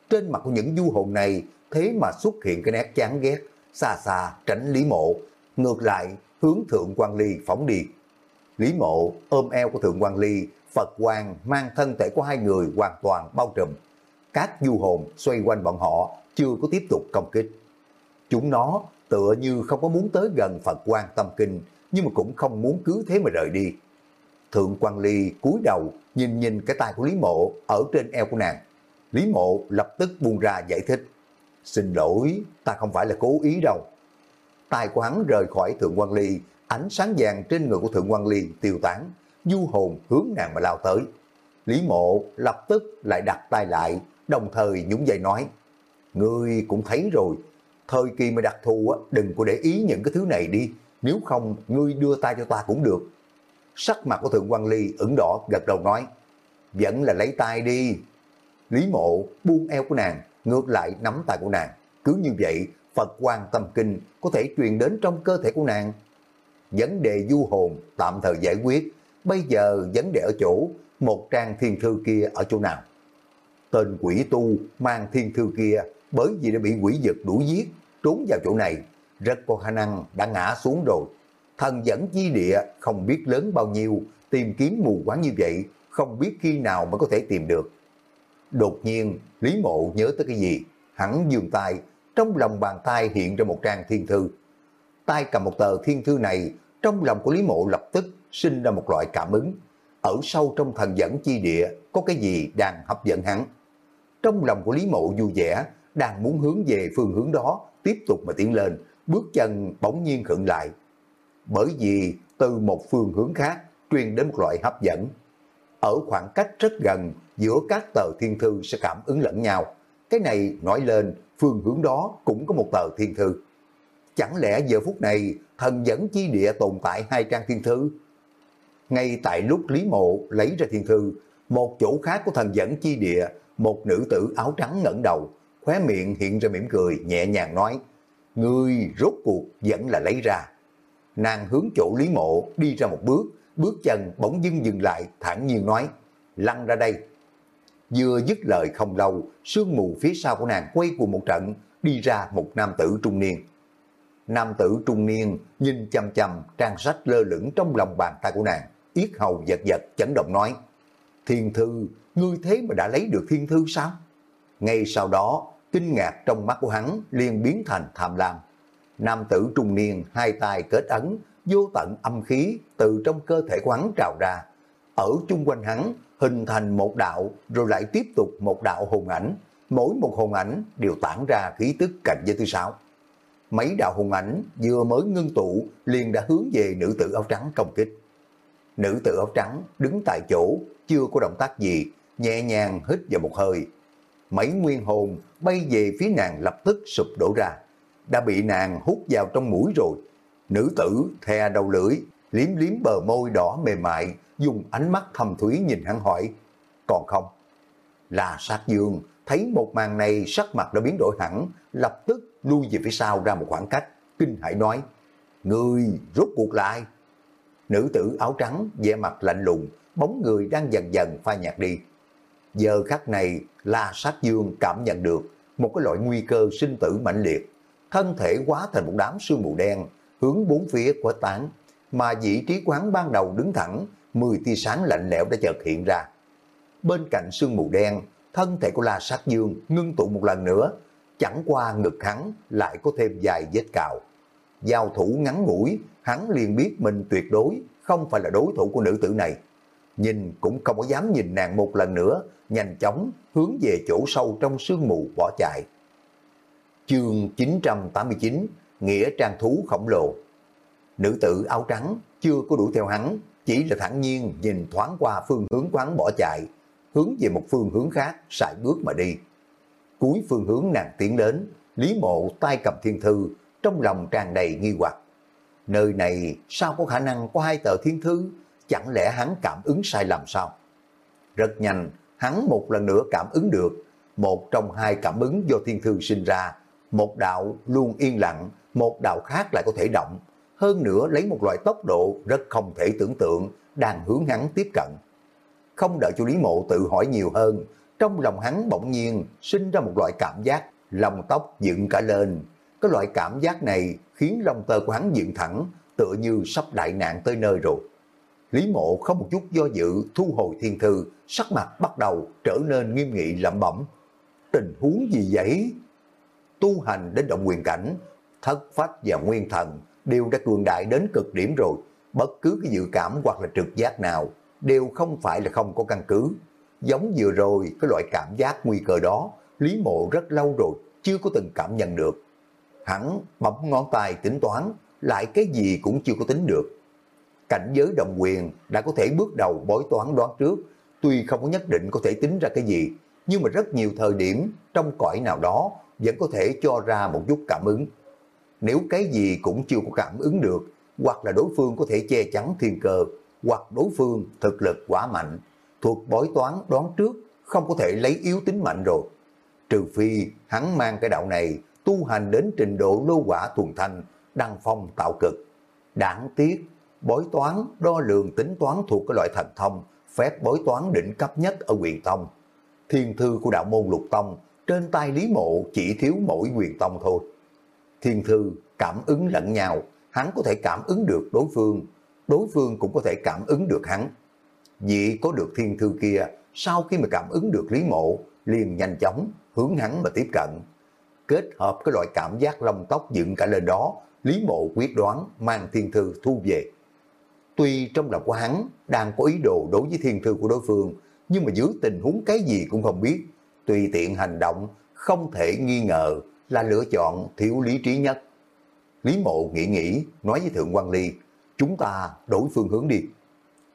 Speaker 1: Trên mặt của những du hồn này thế mà xuất hiện cái nét chán ghét, xa xa tránh Lý Mộ, ngược lại hướng Thượng quan Ly phóng đi. Lý Mộ ôm eo của Thượng quan Ly, Phật quan mang thân thể của hai người hoàn toàn bao trùm. Các du hồn xoay quanh bọn họ chưa có tiếp tục công kích. Chúng nó tựa như không có muốn tới gần Phật quan tâm kinh, nhưng mà cũng không muốn cứ thế mà rời đi. Thượng quan Ly cúi đầu nhìn nhìn cái tay của Lý Mộ ở trên eo của nàng. Lý Mộ lập tức buông ra giải thích. Xin lỗi, ta không phải là cố ý đâu. Tay của hắn rời khỏi Thượng quan Ly, ánh sáng vàng trên người của Thượng quan Ly tiêu tán, du hồn hướng nàng mà lao tới. Lý Mộ lập tức lại đặt tay lại, đồng thời nhúng dây nói. Ngươi cũng thấy rồi, thời kỳ mà đặc thù á, đừng có để ý những cái thứ này đi, nếu không ngươi đưa tay cho ta cũng được. Sắc mặt của Thượng quan Ly ửng đỏ gật đầu nói, vẫn là lấy tay đi. Lý mộ buông eo của nàng, ngược lại nắm tay của nàng. Cứ như vậy, Phật quan tâm kinh có thể truyền đến trong cơ thể của nàng. Vấn đề du hồn tạm thời giải quyết, bây giờ vấn đề ở chỗ một trang thiên thư kia ở chỗ nào. Tên quỷ tu mang thiên thư kia bởi vì đã bị quỷ dực đuổi giết, trốn vào chỗ này, rất có khả năng đã ngã xuống rồi. Thần dẫn chi địa không biết lớn bao nhiêu, tìm kiếm mù quáng như vậy, không biết khi nào mới có thể tìm được. Đột nhiên, Lý Mộ nhớ tới cái gì? Hắn dường tay, trong lòng bàn tay hiện ra một trang thiên thư. Tay cầm một tờ thiên thư này, trong lòng của Lý Mộ lập tức sinh ra một loại cảm ứng. Ở sâu trong thần dẫn chi địa, có cái gì đang hấp dẫn hắn. Trong lòng của Lý Mộ vui vẻ, đang muốn hướng về phương hướng đó, tiếp tục mà tiến lên, bước chân bỗng nhiên khựng lại. Bởi vì từ một phương hướng khác truyền đến một loại hấp dẫn. Ở khoảng cách rất gần giữa các tờ thiên thư sẽ cảm ứng lẫn nhau. Cái này nói lên phương hướng đó cũng có một tờ thiên thư. Chẳng lẽ giờ phút này thần dẫn chi địa tồn tại hai trang thiên thư? Ngay tại lúc Lý Mộ lấy ra thiên thư, một chỗ khác của thần dẫn chi địa, một nữ tử áo trắng ngẩng đầu, khóe miệng hiện ra mỉm cười, nhẹ nhàng nói, Ngươi rốt cuộc vẫn là lấy ra. Nàng hướng chỗ Lý Mộ đi ra một bước, bước chân bỗng dưng dừng lại, thản nhiên nói, lăn ra đây. Vừa dứt lời không lâu, sương mù phía sau của nàng quay cuồng một trận, đi ra một nam tử trung niên. Nam tử trung niên nhìn chăm chăm trang sách lơ lửng trong lòng bàn tay của nàng, yết hầu giật giật chấn động nói, Thiên thư, ngươi thế mà đã lấy được thiên thư sao? Ngay sau đó, kinh ngạc trong mắt của hắn liền biến thành tham lam. Nam tử trung niên hai tay kết ấn, vô tận âm khí từ trong cơ thể của hắn trào ra. Ở chung quanh hắn hình thành một đạo rồi lại tiếp tục một đạo hồn ảnh. Mỗi một hồn ảnh đều tản ra khí tức cạnh giới thứ sáu. Mấy đạo hồn ảnh vừa mới ngưng tụ liền đã hướng về nữ tử áo trắng công kích. Nữ tử áo trắng đứng tại chỗ, chưa có động tác gì, nhẹ nhàng hít vào một hơi. Mấy nguyên hồn bay về phía nàng lập tức sụp đổ ra. Đã bị nàng hút vào trong mũi rồi. Nữ tử thè đầu lưỡi, liếm liếm bờ môi đỏ mềm mại, dùng ánh mắt thầm thúy nhìn hắn hỏi, còn không? Là sát dương, thấy một màn này sắc mặt đã biến đổi hẳn, lập tức lui về phía sau ra một khoảng cách, kinh hãi nói, người rút cuộc lại. Nữ tử áo trắng, vẻ mặt lạnh lùng, bóng người đang dần dần phai nhạt đi. Giờ khắc này, La Sát Dương cảm nhận được một cái loại nguy cơ sinh tử mạnh liệt. Thân thể quá thành một đám sương mù đen, hướng bốn phía của tán, mà vị trí quán ban đầu đứng thẳng, 10 tia sáng lạnh lẽo đã chợt hiện ra. Bên cạnh sương mù đen, thân thể của La Sát Dương ngưng tụ một lần nữa, chẳng qua ngực hắn lại có thêm vài vết cào. Giao thủ ngắn ngủi, hắn liền biết mình tuyệt đối không phải là đối thủ của nữ tử này. Nhìn cũng không có dám nhìn nàng một lần nữa, nhanh chóng hướng về chỗ sâu trong sương mù bỏ chạy. Chương 989 Nghĩa trang thú khổng lồ Nữ tử áo trắng chưa có đuổi theo hắn, chỉ là thẳng nhiên nhìn thoáng qua phương hướng quán bỏ chạy, hướng về một phương hướng khác, sải bước mà đi. Cuối phương hướng nàng tiến đến, Lý Mộ tay cầm thiên thư, trong lòng tràn đầy nghi hoặc. Nơi này sao có khả năng có hai tờ thiên thư, chẳng lẽ hắn cảm ứng sai lầm sao? Rất nhanh, hắn một lần nữa cảm ứng được, một trong hai cảm ứng do thiên thư sinh ra, một đạo luôn yên lặng, một đạo khác lại có thể động, hơn nữa lấy một loại tốc độ rất không thể tưởng tượng đang hướng hắn tiếp cận. Không đợi cho Lý Mộ tự hỏi nhiều hơn, trong lòng hắn bỗng nhiên sinh ra một loại cảm giác lòng tóc dựng cả lên. Cái loại cảm giác này khiến lòng tơ của hắn dựng thẳng, tựa như sắp đại nạn tới nơi rồi. Lý mộ không một chút do dự thu hồi thiên thư, sắc mặt bắt đầu trở nên nghiêm nghị lẩm bẩm. Tình huống gì vậy? Tu hành đến động quyền cảnh, thất phách và nguyên thần đều đã cường đại đến cực điểm rồi. Bất cứ cái dự cảm hoặc là trực giác nào đều không phải là không có căn cứ. Giống vừa rồi cái loại cảm giác nguy cơ đó, Lý mộ rất lâu rồi chưa có từng cảm nhận được. Hắn bấm ngón tay tính toán, lại cái gì cũng chưa có tính được cảnh giới động quyền đã có thể bước đầu bói toán đoán trước, tuy không có nhất định có thể tính ra cái gì, nhưng mà rất nhiều thời điểm trong cõi nào đó vẫn có thể cho ra một chút cảm ứng. Nếu cái gì cũng chưa có cảm ứng được, hoặc là đối phương có thể che chắn thiên cơ, hoặc đối phương thực lực quá mạnh, thuộc bói toán đoán trước, không có thể lấy yếu tính mạnh rồi. Trừ phi hắn mang cái đạo này tu hành đến trình độ lô quả thuần thanh, đăng phong tạo cực. Đáng tiếc bói toán, đo lường tính toán thuộc cái loại thần thông, phép bói toán đỉnh cấp nhất ở quyền tông. Thiên thư của đạo môn lục tông, trên tay Lý Mộ chỉ thiếu mỗi quyền tông thôi. Thiên thư cảm ứng lẫn nhau, hắn có thể cảm ứng được đối phương, đối phương cũng có thể cảm ứng được hắn. Vì có được thiên thư kia, sau khi mà cảm ứng được Lý Mộ, liền nhanh chóng hướng hắn mà tiếp cận. Kết hợp cái loại cảm giác lông tóc dựng cả lên đó, Lý Mộ quyết đoán mang thiên thư thu về. Tuy trong lòng của hắn đang có ý đồ đối với thiên thư của đối phương, nhưng mà dưới tình huống cái gì cũng không biết, tùy tiện hành động không thể nghi ngờ là lựa chọn thiếu lý trí nhất. Lý mộ nghĩ nghĩ, nói với Thượng quan Ly, chúng ta đổi phương hướng đi.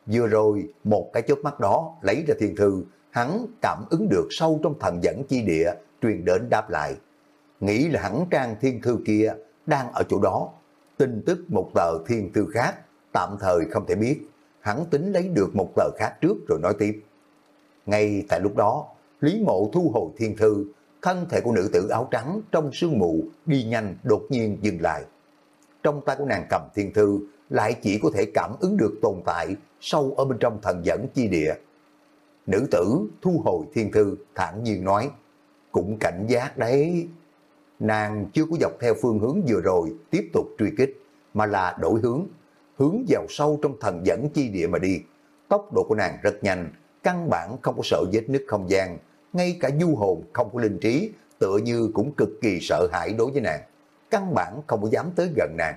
Speaker 1: Vừa rồi, một cái chớp mắt đó lấy ra thiên thư, hắn cảm ứng được sâu trong thần dẫn chi địa, truyền đến đáp lại. Nghĩ là hắn trang thiên thư kia đang ở chỗ đó. Tin tức một tờ thiên thư khác tạm thời không thể biết, hắn tính lấy được một tờ khác trước rồi nói tiếp. Ngay tại lúc đó, Lý Mộ thu hồi thiên thư, thân thể của nữ tử áo trắng trong sương mù đi nhanh đột nhiên dừng lại. Trong tay của nàng cầm thiên thư lại chỉ có thể cảm ứng được tồn tại sâu ở bên trong thần dẫn chi địa. Nữ tử thu hồi thiên thư thản nhiên nói, cũng cảnh giác đấy. Nàng chưa có dọc theo phương hướng vừa rồi tiếp tục truy kích, mà là đổi hướng hướng vào sâu trong thần dẫn chi địa mà đi. Tốc độ của nàng rất nhanh, căn bản không có sợ vết nứt không gian, ngay cả du hồn không có linh trí, tựa như cũng cực kỳ sợ hãi đối với nàng. Căn bản không có dám tới gần nàng.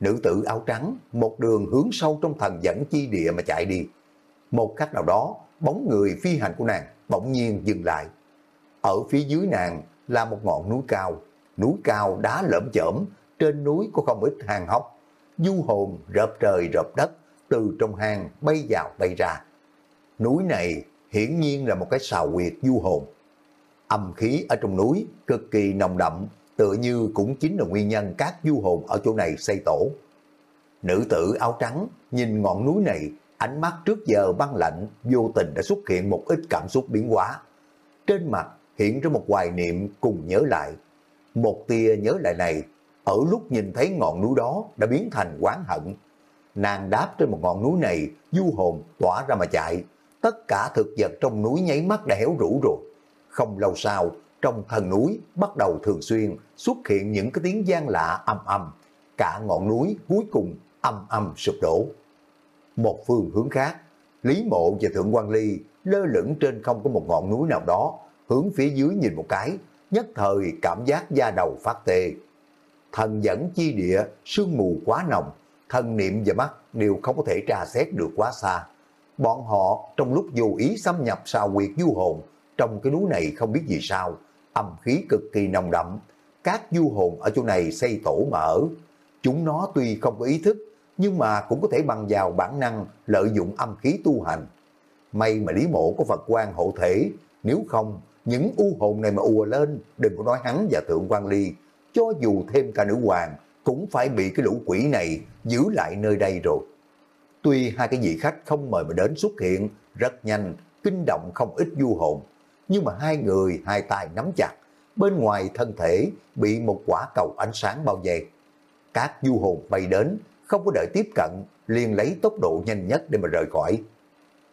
Speaker 1: Nữ tử áo trắng, một đường hướng sâu trong thần dẫn chi địa mà chạy đi. Một khắc nào đó, bóng người phi hành của nàng bỗng nhiên dừng lại. Ở phía dưới nàng là một ngọn núi cao, núi cao đá lởm chởm, trên núi có không ít hang hốc du hồn rợp trời rợp đất từ trong hang bay vào bay ra. Núi này hiển nhiên là một cái sào quyệt du hồn. Âm khí ở trong núi cực kỳ nồng đậm, tựa như cũng chính là nguyên nhân các du hồn ở chỗ này xây tổ. Nữ tử áo trắng nhìn ngọn núi này, ánh mắt trước giờ băng lạnh vô tình đã xuất hiện một ít cảm xúc biến hóa. Trên mặt hiện ra một hoài niệm cùng nhớ lại. Một tia nhớ lại này ở lúc nhìn thấy ngọn núi đó đã biến thành quán hận. Nàng đáp trên một ngọn núi này, du hồn tỏa ra mà chạy. Tất cả thực vật trong núi nháy mắt đã héo rũ rồi. Không lâu sau, trong thần núi bắt đầu thường xuyên xuất hiện những cái tiếng gian lạ âm âm. Cả ngọn núi cuối cùng âm âm sụp đổ. Một phương hướng khác, Lý Mộ và Thượng quan Ly lơ lửng trên không có một ngọn núi nào đó, hướng phía dưới nhìn một cái, nhất thời cảm giác da đầu phát tê, thần dẫn chi địa, sương mù quá nồng, thần niệm và mắt đều không có thể tra xét được quá xa. Bọn họ trong lúc vô ý xâm nhập sao quyệt du hồn, trong cái núi này không biết gì sao, âm khí cực kỳ nồng đậm, các du hồn ở chỗ này xây tổ mà ở. Chúng nó tuy không có ý thức, nhưng mà cũng có thể bằng vào bản năng lợi dụng âm khí tu hành. May mà Lý Mộ có Phật quan hộ thể, nếu không, những u hồn này mà ùa lên, đừng có nói hắn và Thượng quan Ly cho dù thêm cả nữ hoàng, cũng phải bị cái lũ quỷ này giữ lại nơi đây rồi. Tuy hai cái vị khách không mời mà đến xuất hiện rất nhanh, kinh động không ít du hồn, nhưng mà hai người hai tay nắm chặt, bên ngoài thân thể bị một quả cầu ánh sáng bao vây. Các du hồn bay đến, không có đợi tiếp cận, liền lấy tốc độ nhanh nhất để mà rời khỏi.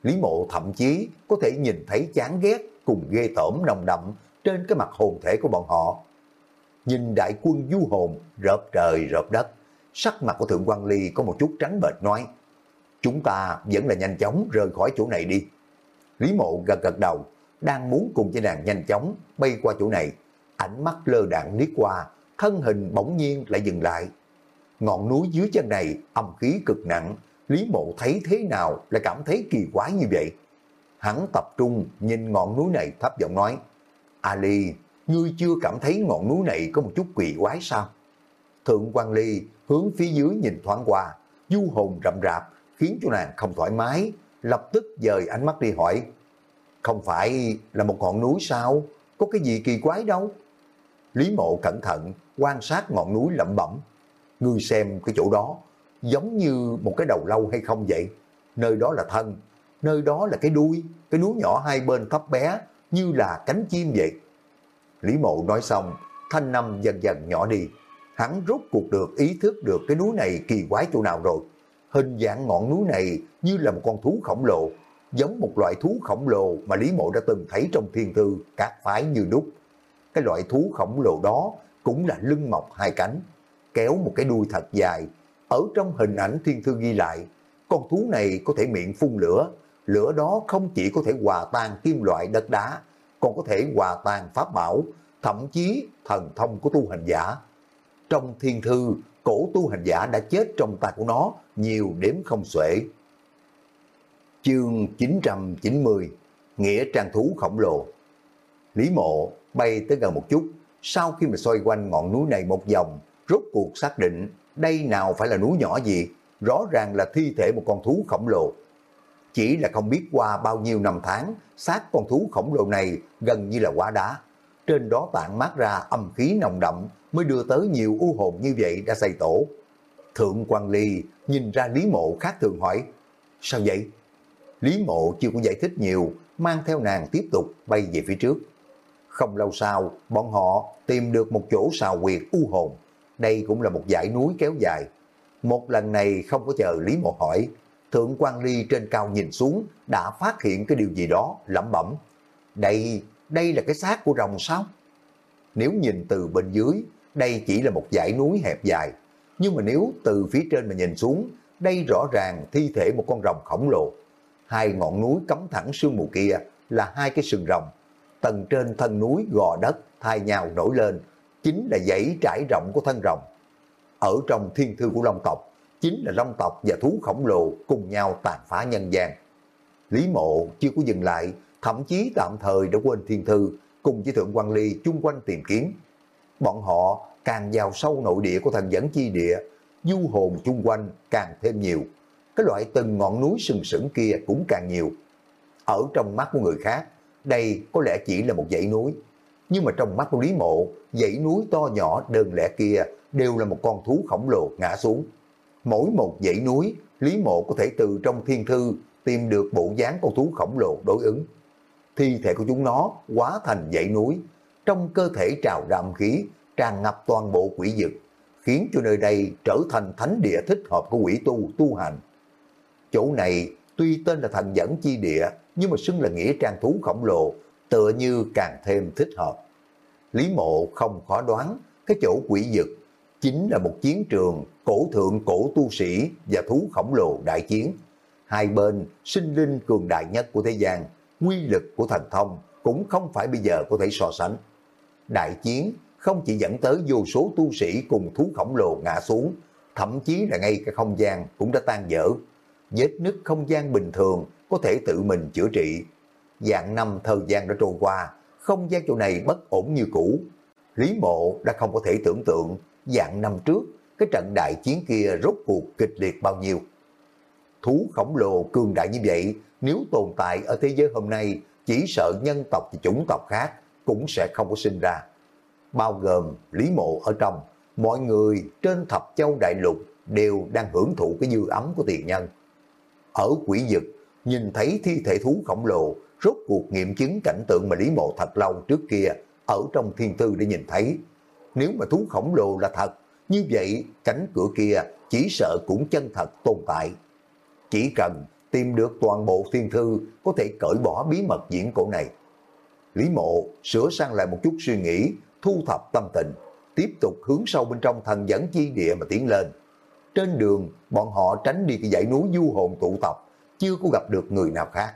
Speaker 1: Lý mộ thậm chí có thể nhìn thấy chán ghét cùng ghê tởm nồng đậm trên cái mặt hồn thể của bọn họ. Nhìn đại quân du hồn rợp trời rợp đất, sắc mặt của Thượng quan Ly có một chút trắng bệch nói, chúng ta vẫn là nhanh chóng rời khỏi chỗ này đi. Lý mộ gật gật đầu, đang muốn cùng với nàng nhanh chóng bay qua chỗ này, ánh mắt lơ đạn liếc qua, thân hình bỗng nhiên lại dừng lại. Ngọn núi dưới chân này âm khí cực nặng, Lý mộ thấy thế nào lại cảm thấy kỳ quái như vậy. Hắn tập trung nhìn ngọn núi này thấp giọng nói, Ali, ngươi chưa cảm thấy ngọn núi này có một chút kỳ quái sao? Thượng quan Ly hướng phía dưới nhìn thoáng qua, du hồn rậm rạp, khiến cho nàng không thoải mái, lập tức dời ánh mắt đi hỏi, không phải là một ngọn núi sao? Có cái gì kỳ quái đâu? Lý mộ cẩn thận, quan sát ngọn núi lẩm bẩm. Ngươi xem cái chỗ đó, giống như một cái đầu lâu hay không vậy? Nơi đó là thân, nơi đó là cái đuôi, cái núi nhỏ hai bên thấp bé, như là cánh chim vậy. Lý mộ nói xong, thanh năm dần dần nhỏ đi. Hắn rút cuộc được ý thức được cái núi này kỳ quái chỗ nào rồi. Hình dạng ngọn núi này như là một con thú khổng lồ, giống một loại thú khổng lồ mà Lý Mộ đã từng thấy trong thiên thư các phái như đúc. Cái loại thú khổng lồ đó cũng là lưng mọc hai cánh, kéo một cái đuôi thật dài. Ở trong hình ảnh thiên thư ghi lại, con thú này có thể miệng phun lửa, lửa đó không chỉ có thể hòa tan kim loại đất đá, còn có thể hòa tan pháp bảo, thậm chí thần thông của tu hành giả. Trong thiên thư, cổ tu hành giả đã chết trong tay của nó nhiều đếm không xuể. Chương 990 Nghĩa trang thú khổng lồ Lý mộ bay tới gần một chút, sau khi mà xoay quanh ngọn núi này một vòng, rốt cuộc xác định đây nào phải là núi nhỏ gì, rõ ràng là thi thể một con thú khổng lồ. Chỉ là không biết qua bao nhiêu năm tháng, xác con thú khổng lồ này gần như là quá đá. Trên đó tản mát ra âm khí nồng đậm mới đưa tới nhiều u hồn như vậy đã xây tổ. Thượng quan Ly nhìn ra Lý Mộ khác thường hỏi, sao vậy? Lý Mộ chưa có giải thích nhiều, mang theo nàng tiếp tục bay về phía trước. Không lâu sau, bọn họ tìm được một chỗ xào quyệt u hồn. Đây cũng là một dãy núi kéo dài. Một lần này không có chờ Lý Mộ hỏi, Thượng quan Ly trên cao nhìn xuống đã phát hiện cái điều gì đó lẩm bẩm. Đây, đây là cái xác của rồng sao? Nếu nhìn từ bên dưới, đây chỉ là một dãy núi hẹp dài. Nhưng mà nếu từ phía trên mà nhìn xuống, đây rõ ràng thi thể một con rồng khổng lồ. Hai ngọn núi cắm thẳng sương mù kia là hai cái sừng rồng. Tầng trên thân núi gò đất thay nhau nổi lên, chính là dãy trải rộng của thân rồng. Ở trong thiên thư của Long tộc, chính là Long tộc và thú khổng lồ cùng nhau tàn phá nhân gian. Lý mộ chưa có dừng lại, thậm chí tạm thời đã quên thiên thư, cùng với Thượng quan Ly chung quanh tìm kiếm. Bọn họ càng vào sâu nội địa của thần dẫn chi địa, du hồn chung quanh càng thêm nhiều. Cái loại từng ngọn núi sừng sững kia cũng càng nhiều. Ở trong mắt của người khác, đây có lẽ chỉ là một dãy núi. Nhưng mà trong mắt của Lý Mộ, dãy núi to nhỏ đơn lẻ kia đều là một con thú khổng lồ ngã xuống. Mỗi một dãy núi, Lý Mộ có thể từ trong thiên thư tìm được bộ dáng con thú khổng lồ đối ứng. Thi thể của chúng nó hóa thành dãy núi, trong cơ thể trào đạm khí, tràn ngập toàn bộ quỷ vực khiến cho nơi đây trở thành thánh địa thích hợp của quỷ tu tu hành. Chỗ này tuy tên là thần dẫn chi địa, nhưng mà xưng là nghĩa trang thú khổng lồ, tựa như càng thêm thích hợp. Lý mộ không khó đoán, cái chỗ quỷ vực chính là một chiến trường cổ thượng cổ tu sĩ và thú khổng lồ đại chiến. Hai bên sinh linh cường đại nhất của thế gian, quy lực của thần thông cũng không phải bây giờ có thể so sánh. Đại chiến không chỉ dẫn tới vô số tu sĩ cùng thú khổng lồ ngã xuống, thậm chí là ngay cả không gian cũng đã tan dở. Vết nứt không gian bình thường có thể tự mình chữa trị. Dạng năm thời gian đã trôi qua, không gian chỗ này bất ổn như cũ. Lý mộ đã không có thể tưởng tượng dạng năm trước cái trận đại chiến kia rốt cuộc kịch liệt bao nhiêu. Thú khổng lồ cường đại như vậy, nếu tồn tại ở thế giới hôm nay, chỉ sợ nhân tộc và chủng tộc khác cũng sẽ không có sinh ra. Bao gồm Lý Mộ ở trong, mọi người trên thập châu đại lục đều đang hưởng thụ cái dư ấm của tiền nhân. Ở quỷ dực, nhìn thấy thi thể thú khổng lồ, rốt cuộc nghiệm chứng cảnh tượng mà Lý Mộ thật lâu trước kia ở trong thiên tư để nhìn thấy. Nếu mà thú khổng lồ là thật, như vậy cánh cửa kia chỉ sợ cũng chân thật tồn tại. Chỉ cần tìm được toàn bộ thiên thư có thể cởi bỏ bí mật diễn cổ này. Lý mộ sửa sang lại một chút suy nghĩ, thu thập tâm tình, tiếp tục hướng sâu bên trong thần dẫn chi địa mà tiến lên. Trên đường, bọn họ tránh đi cái dãy núi du hồn tụ tập, chưa có gặp được người nào khác.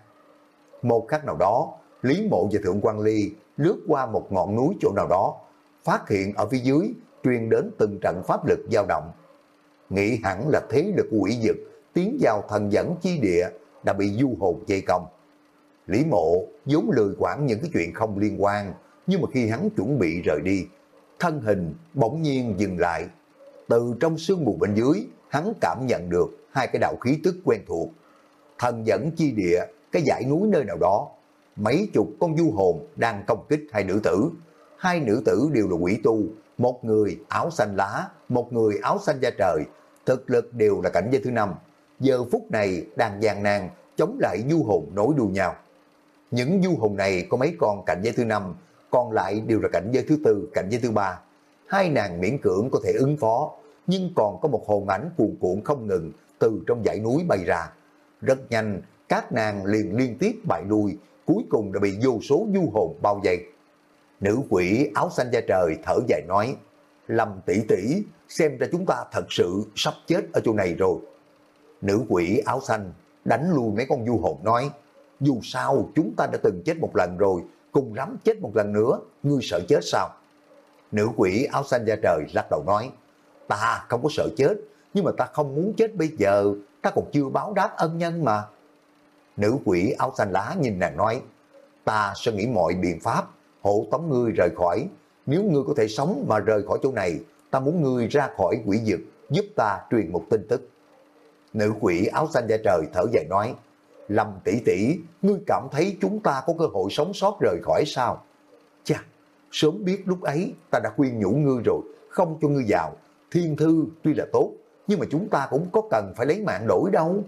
Speaker 1: Một khắc nào đó, Lý Mộ và Thượng quan Ly lướt qua một ngọn núi chỗ nào đó, phát hiện ở phía dưới truyền đến từng trận pháp lực dao động. Nghĩ hẳn là thế lực quỷ dực tiến vào thần dẫn chi địa đã bị du hồn dây công. Lý Mộ vốn lười quản những cái chuyện không liên quan, nhưng mà khi hắn chuẩn bị rời đi, thân hình bỗng nhiên dừng lại. Từ trong sương mù bên dưới, hắn cảm nhận được hai cái đạo khí tức quen thuộc. Thần dẫn chi địa, cái dãy núi nơi nào đó, mấy chục con du hồn đang công kích hai nữ tử. Hai nữ tử đều là quỷ tu, một người áo xanh lá, một người áo xanh da trời, thực lực đều là cảnh giới thứ năm. Giờ phút này đang gian nan chống lại du hồn nối đuôi nhau. Những du hồn này có mấy con cảnh giới thứ năm, còn lại đều là cảnh giới thứ tư, cảnh giới thứ ba. Hai nàng miễn cưỡng có thể ứng phó, nhưng còn có một hồn ảnh cuồn cuộn không ngừng từ trong dãy núi bay ra. Rất nhanh, các nàng liền liên tiếp bại lui, cuối cùng đã bị vô số du hồn bao vây. Nữ quỷ áo xanh da trời thở dài nói, Lâm tỷ tỷ, xem ra chúng ta thật sự sắp chết ở chỗ này rồi. Nữ quỷ áo xanh đánh lui mấy con du hồn nói, dù sao chúng ta đã từng chết một lần rồi, cùng lắm chết một lần nữa, ngươi sợ chết sao? Nữ quỷ áo xanh da trời lắc đầu nói, ta không có sợ chết, nhưng mà ta không muốn chết bây giờ, ta còn chưa báo đáp ân nhân mà. Nữ quỷ áo xanh lá nhìn nàng nói, ta sẽ nghĩ mọi biện pháp, hộ tống ngươi rời khỏi, nếu ngươi có thể sống mà rời khỏi chỗ này, ta muốn ngươi ra khỏi quỷ dực, giúp ta truyền một tin tức. Nữ quỷ áo xanh da trời thở dài nói, Lâm tỷ tỷ, ngươi cảm thấy chúng ta có cơ hội sống sót rời khỏi sao? Chà, sớm biết lúc ấy ta đã khuyên nhủ ngươi rồi, không cho ngươi vào. Thiên thư tuy là tốt, nhưng mà chúng ta cũng có cần phải lấy mạng đổi đâu.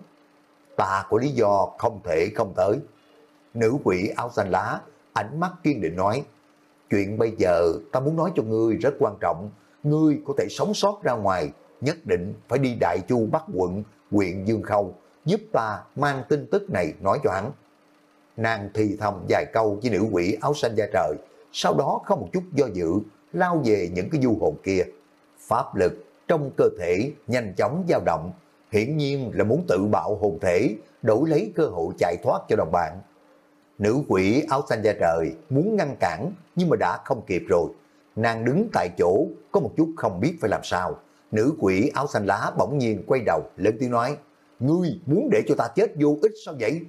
Speaker 1: Ta có lý do không thể không tới. Nữ quỷ áo xanh lá, ánh mắt kiên định nói, chuyện bây giờ ta muốn nói cho ngươi rất quan trọng, ngươi có thể sống sót ra ngoài, nhất định phải đi Đại Chu Bắc quận, huyện Dương Khâu, giúp ta mang tin tức này nói cho hắn. Nàng thì thầm vài câu với nữ quỷ áo xanh da trời, sau đó không một chút do dự, lao về những cái du hồn kia. Pháp lực trong cơ thể nhanh chóng dao động, hiển nhiên là muốn tự bạo hồn thể, đổi lấy cơ hội chạy thoát cho đồng bạn. Nữ quỷ áo xanh da trời muốn ngăn cản nhưng mà đã không kịp rồi. Nàng đứng tại chỗ có một chút không biết phải làm sao. Nữ quỷ áo xanh lá bỗng nhiên quay đầu lớn tiếng nói Ngươi muốn để cho ta chết vô ích sao vậy?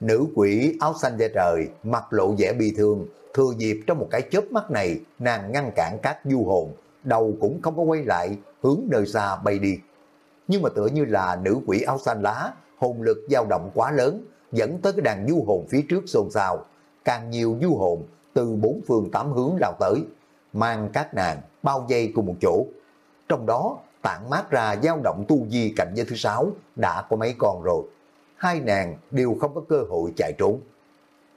Speaker 1: Nữ quỷ áo xanh da trời mặt lộ vẻ bi thương thừa dịp trong một cái chớp mắt này nàng ngăn cản các du hồn đầu cũng không có quay lại hướng nơi xa bay đi. Nhưng mà tựa như là nữ quỷ áo xanh lá hồn lực dao động quá lớn dẫn tới cái đàn du hồn phía trước xôn xao. Càng nhiều du hồn từ bốn phương tám hướng lao tới, mang các nàng bao dây cùng một chỗ. Trong đó tản mát ra dao động tu di cạnh giới thứ sáu đã có mấy con rồi. Hai nàng đều không có cơ hội chạy trốn.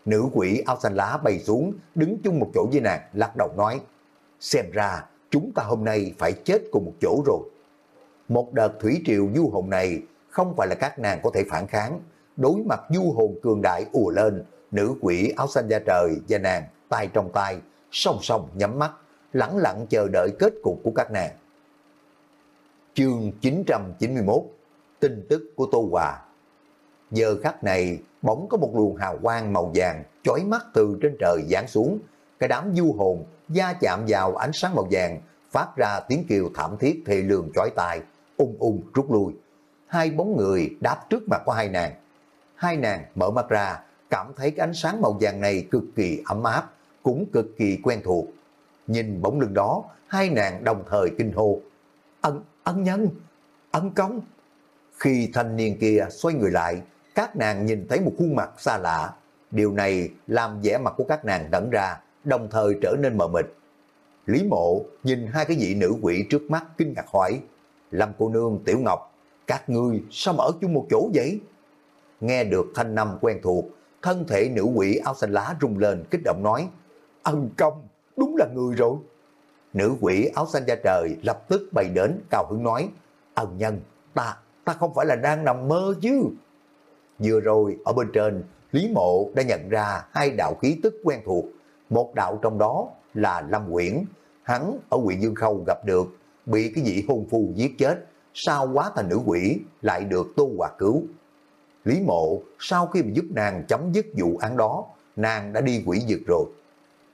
Speaker 1: Nữ quỷ áo xanh lá bay xuống, đứng chung một chỗ với nàng, lắc đầu nói, xem ra chúng ta hôm nay phải chết cùng một chỗ rồi. Một đợt thủy triều du hồn này không phải là các nàng có thể phản kháng, đối mặt du hồn cường đại ùa lên, nữ quỷ áo xanh da trời và nàng tay trong tay, song song nhắm mắt, lẳng lặng chờ đợi kết cục của các nàng. Chương 991 Tin tức của Tô Hòa Giờ khắc này, bỗng có một luồng hào quang màu vàng chói mắt từ trên trời giáng xuống. Cái đám du hồn da chạm vào ánh sáng màu vàng, phát ra tiếng kêu thảm thiết thê lương chói tai, ung ung rút lui. Hai bóng người đáp trước mặt của hai nàng, hai nàng mở mắt ra, cảm thấy cái ánh sáng màu vàng này cực kỳ ấm áp, cũng cực kỳ quen thuộc. Nhìn bóng lưng đó, hai nàng đồng thời kinh hô. Ân, ân nhân, ân công. Khi thanh niên kia xoay người lại, các nàng nhìn thấy một khuôn mặt xa lạ. Điều này làm vẻ mặt của các nàng đẩn ra, đồng thời trở nên mờ mịt. Lý mộ nhìn hai cái vị nữ quỷ trước mắt kinh ngạc hỏi, Lâm cô nương Tiểu Ngọc, các ngươi sao mà ở chung một chỗ vậy? nghe được thanh năm quen thuộc, thân thể nữ quỷ áo xanh lá rung lên kích động nói, ân công, đúng là người rồi. Nữ quỷ áo xanh da trời lập tức bay đến cao hứng nói, ân nhân, ta, ta không phải là đang nằm mơ chứ. Vừa rồi ở bên trên, Lý Mộ đã nhận ra hai đạo khí tức quen thuộc. Một đạo trong đó là Lâm Quyển, hắn ở huyện Dương Khâu gặp được, bị cái vị hôn phu giết chết, sao quá thành nữ quỷ lại được Tô Hòa cứu. Lý Mộ sau khi mà giúp nàng chấm dứt vụ án đó, nàng đã đi quỷ dực rồi.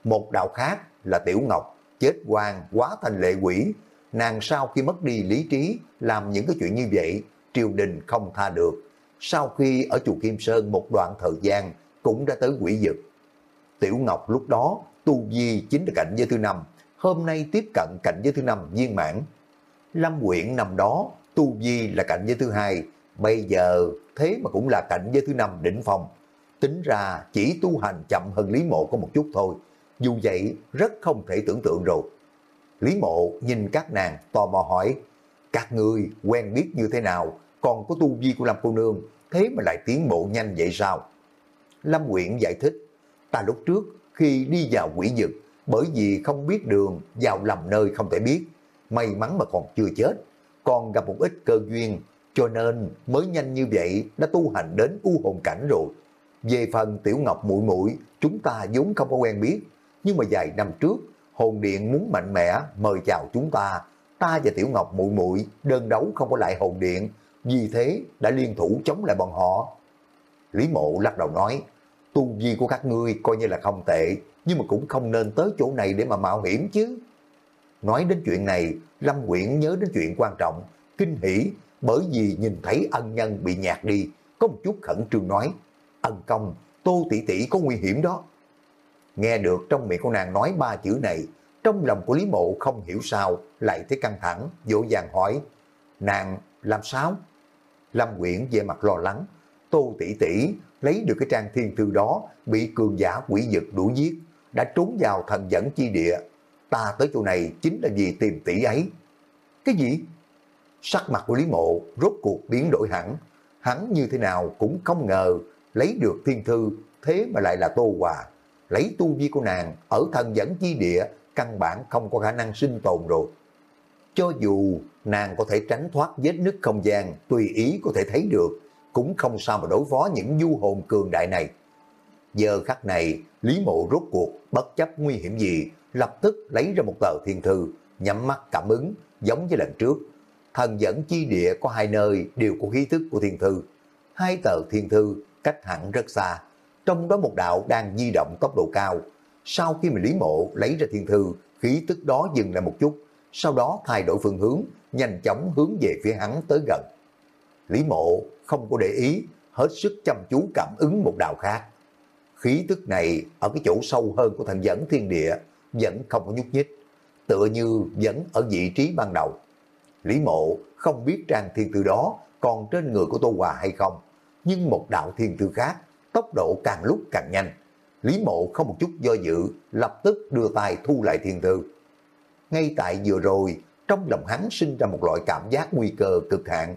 Speaker 1: Một đạo khác là Tiểu Ngọc, chết hoàng quá thành lệ quỷ, nàng sau khi mất đi lý trí làm những cái chuyện như vậy, triều đình không tha được. Sau khi ở chùa Kim Sơn một đoạn thời gian cũng đã tới quỷ dực. Tiểu Ngọc lúc đó tu vi chính là cảnh giới thứ năm, hôm nay tiếp cận cảnh giới thứ năm viên mãn. Lâm Quyển năm đó tu vi là cảnh giới thứ hai, bây giờ thế mà cũng là cảnh giới thứ năm đỉnh phong. Tính ra chỉ tu hành chậm hơn Lý Mộ có một chút thôi, dù vậy rất không thể tưởng tượng rồi. Lý Mộ nhìn các nàng tò mò hỏi, các người quen biết như thế nào, còn có tu vi của Lâm cô nương, thế mà lại tiến bộ nhanh vậy sao? Lâm Quyển giải thích, ta lúc trước khi đi vào quỷ dực, bởi vì không biết đường, vào lầm nơi không thể biết, may mắn mà còn chưa chết, còn gặp một ít cơ duyên, cho nên mới nhanh như vậy đã tu hành đến u hồn cảnh rồi. Về phần Tiểu Ngọc muội muội chúng ta vốn không có quen biết, nhưng mà vài năm trước, hồn điện muốn mạnh mẽ mời chào chúng ta, ta và Tiểu Ngọc muội muội đơn đấu không có lại hồn điện, vì thế đã liên thủ chống lại bọn họ. Lý Mộ lắc đầu nói, tu vi của các ngươi coi như là không tệ, nhưng mà cũng không nên tới chỗ này để mà mạo hiểm chứ. Nói đến chuyện này, Lâm Quyển nhớ đến chuyện quan trọng, kinh hỉ bởi vì nhìn thấy ân nhân bị nhạt đi, có một chút khẩn trương nói, ân công, tô tỷ tỷ có nguy hiểm đó. Nghe được trong miệng của nàng nói ba chữ này, trong lòng của Lý Mộ không hiểu sao, lại thấy căng thẳng, dỗ dàng hỏi, nàng làm sao? Lâm nguyễn về mặt lo lắng, tô tỷ tỷ lấy được cái trang thiên thư đó, bị cường giả quỷ dực đuổi giết, đã trốn vào thần dẫn chi địa. Ta tới chỗ này chính là vì tìm tỷ ấy. Cái gì? Sắc mặt của Lý Mộ rốt cuộc biến đổi hẳn. Hắn như thế nào cũng không ngờ lấy được thiên thư, thế mà lại là Tô Hòa. Lấy tu vi của nàng ở thần dẫn chi địa, căn bản không có khả năng sinh tồn rồi. Cho dù nàng có thể tránh thoát vết nứt không gian, tùy ý có thể thấy được, cũng không sao mà đối phó những du hồn cường đại này. Giờ khắc này, Lý Mộ rốt cuộc, bất chấp nguy hiểm gì, lập tức lấy ra một tờ thiên thư, nhắm mắt cảm ứng, giống với lần trước. Thần dẫn chi địa có hai nơi đều có khí thức của thiên thư. Hai tờ thiên thư cách hẳn rất xa, trong đó một đạo đang di động tốc độ cao. Sau khi mà Lý Mộ lấy ra thiên thư, khí tức đó dừng lại một chút, sau đó thay đổi phương hướng, nhanh chóng hướng về phía hắn tới gần. Lý Mộ không có để ý, hết sức chăm chú cảm ứng một đạo khác. Khí tức này ở cái chỗ sâu hơn của thành dẫn thiên địa vẫn không có nhúc nhích, tựa như vẫn ở vị trí ban đầu. Lý Mộ không biết trang thiên thư đó còn trên người của Tô Hòa hay không, nhưng một đạo thiên thư khác, tốc độ càng lúc càng nhanh. Lý Mộ không một chút do dự, lập tức đưa tay thu lại thiên thư Ngay tại vừa rồi, trong lòng hắn sinh ra một loại cảm giác nguy cơ cực hạn.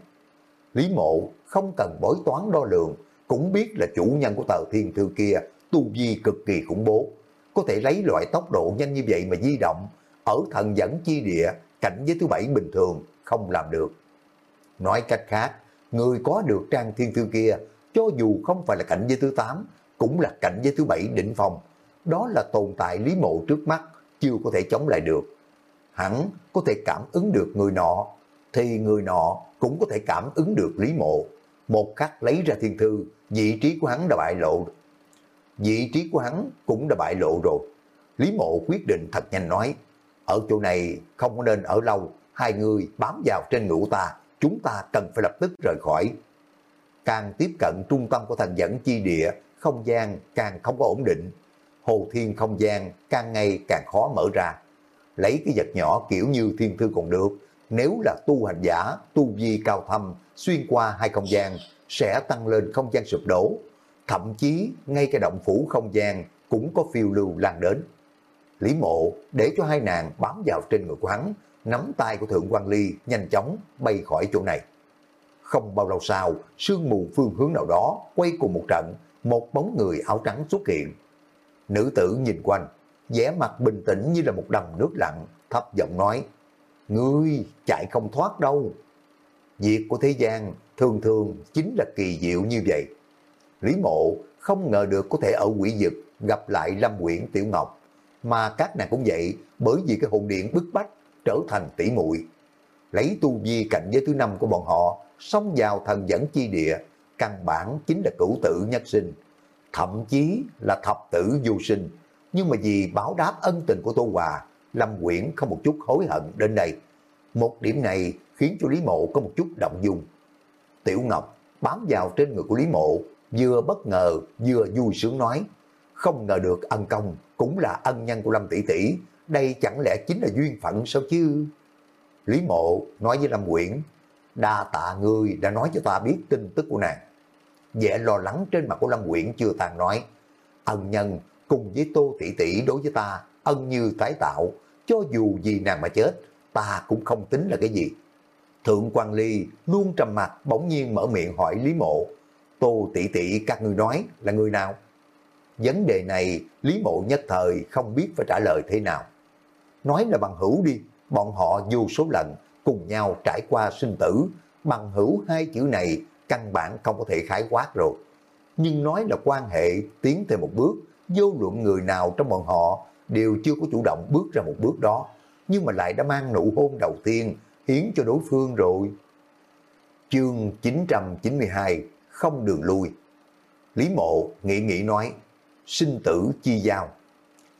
Speaker 1: Lý Mộ không cần bối toán đo lường, cũng biết là chủ nhân của tờ thiên thư kia tu vi cực kỳ khủng bố, có thể lấy loại tốc độ nhanh như vậy mà di động, ở thần dẫn chi địa, cảnh giới thứ bảy bình thường, không làm được. Nói cách khác, người có được trang thiên thư kia, cho dù không phải là cảnh giới thứ 8, cũng là cảnh giới thứ bảy đỉnh phòng, Đó là tồn tại lý mộ trước mắt, chưa có thể chống lại được. Hắn có thể cảm ứng được người nọ, thì người nọ cũng có thể cảm ứng được lý mộ. Một khắc lấy ra thiên thư, vị trí của hắn đã bại lộ. Vị trí của hắn cũng đã bại lộ rồi. Lý mộ quyết định thật nhanh nói, ở chỗ này không có nên ở lâu, hai người bám vào trên ngũ ta, chúng ta cần phải lập tức rời khỏi. Càng tiếp cận trung tâm của thần dẫn chi địa, không gian càng không có ổn định. Hồ thiên không gian càng ngày càng khó mở ra. Lấy cái vật nhỏ kiểu như thiên thư còn được, nếu là tu hành giả, tu vi cao thâm, xuyên qua hai không gian, sẽ tăng lên không gian sụp đổ. Thậm chí, ngay cái động phủ không gian cũng có phiêu lưu lan đến. Lý mộ để cho hai nàng bám vào trên người của hắn, nắm tay của Thượng quan Ly nhanh chóng bay khỏi chỗ này. Không bao lâu sau, sương mù phương hướng nào đó quay cùng một trận, một bóng người áo trắng xuất hiện. Nữ tử nhìn quanh, vẻ mặt bình tĩnh như là một đầm nước lặng, thấp giọng nói, Ngươi chạy không thoát đâu. Việc của thế gian thường thường chính là kỳ diệu như vậy. Lý mộ không ngờ được có thể ở quỷ dực gặp lại Lâm Quyển Tiểu Ngọc, mà các nàng cũng vậy bởi vì cái hồn điện bức bách trở thành tỷ muội lấy tu vi cạnh giới thứ năm của bọn họ xông vào thần dẫn chi địa căn bản chính là cửu tử nhất sinh. Thậm chí là thập tử du sinh. Nhưng mà vì báo đáp ân tình của Tô Hòa Lâm Quyển không một chút hối hận đến đây. Một điểm này khiến cho Lý Mộ có một chút động dung. Tiểu Ngọc bám vào trên người của Lý Mộ vừa bất ngờ vừa vui sướng nói không ngờ được ân công cũng là ân nhân của Lâm Tỷ Tỷ đây chẳng lẽ chính là duyên phận sao chứ? Lý Mộ nói với Lâm Quyển, đa tạ ngươi đã nói cho ta biết tin tức của nàng. Vẻ lo lắng trên mặt của Lâm Quyển chưa tàn nói, ân nhân cùng với Tô Tỷ Tỷ đối với ta ân như tái tạo, cho dù gì nàng mà chết, ta cũng không tính là cái gì. Thượng quan Ly luôn trầm mặt bỗng nhiên mở miệng hỏi Lý Mộ, Tô Tỷ Tỷ các ngươi nói là người nào? Vấn đề này Lý Mộ nhất thời không biết phải trả lời thế nào. Nói là bằng hữu đi, bọn họ vô số lần cùng nhau trải qua sinh tử, bằng hữu hai chữ này căn bản không có thể khái quát rồi. Nhưng nói là quan hệ tiến thêm một bước, vô luận người nào trong bọn họ đều chưa có chủ động bước ra một bước đó, nhưng mà lại đã mang nụ hôn đầu tiên hiến cho đối phương rồi. Chương 992 Không đường lui Lý mộ nghĩ nghĩ nói Sinh tử chi giao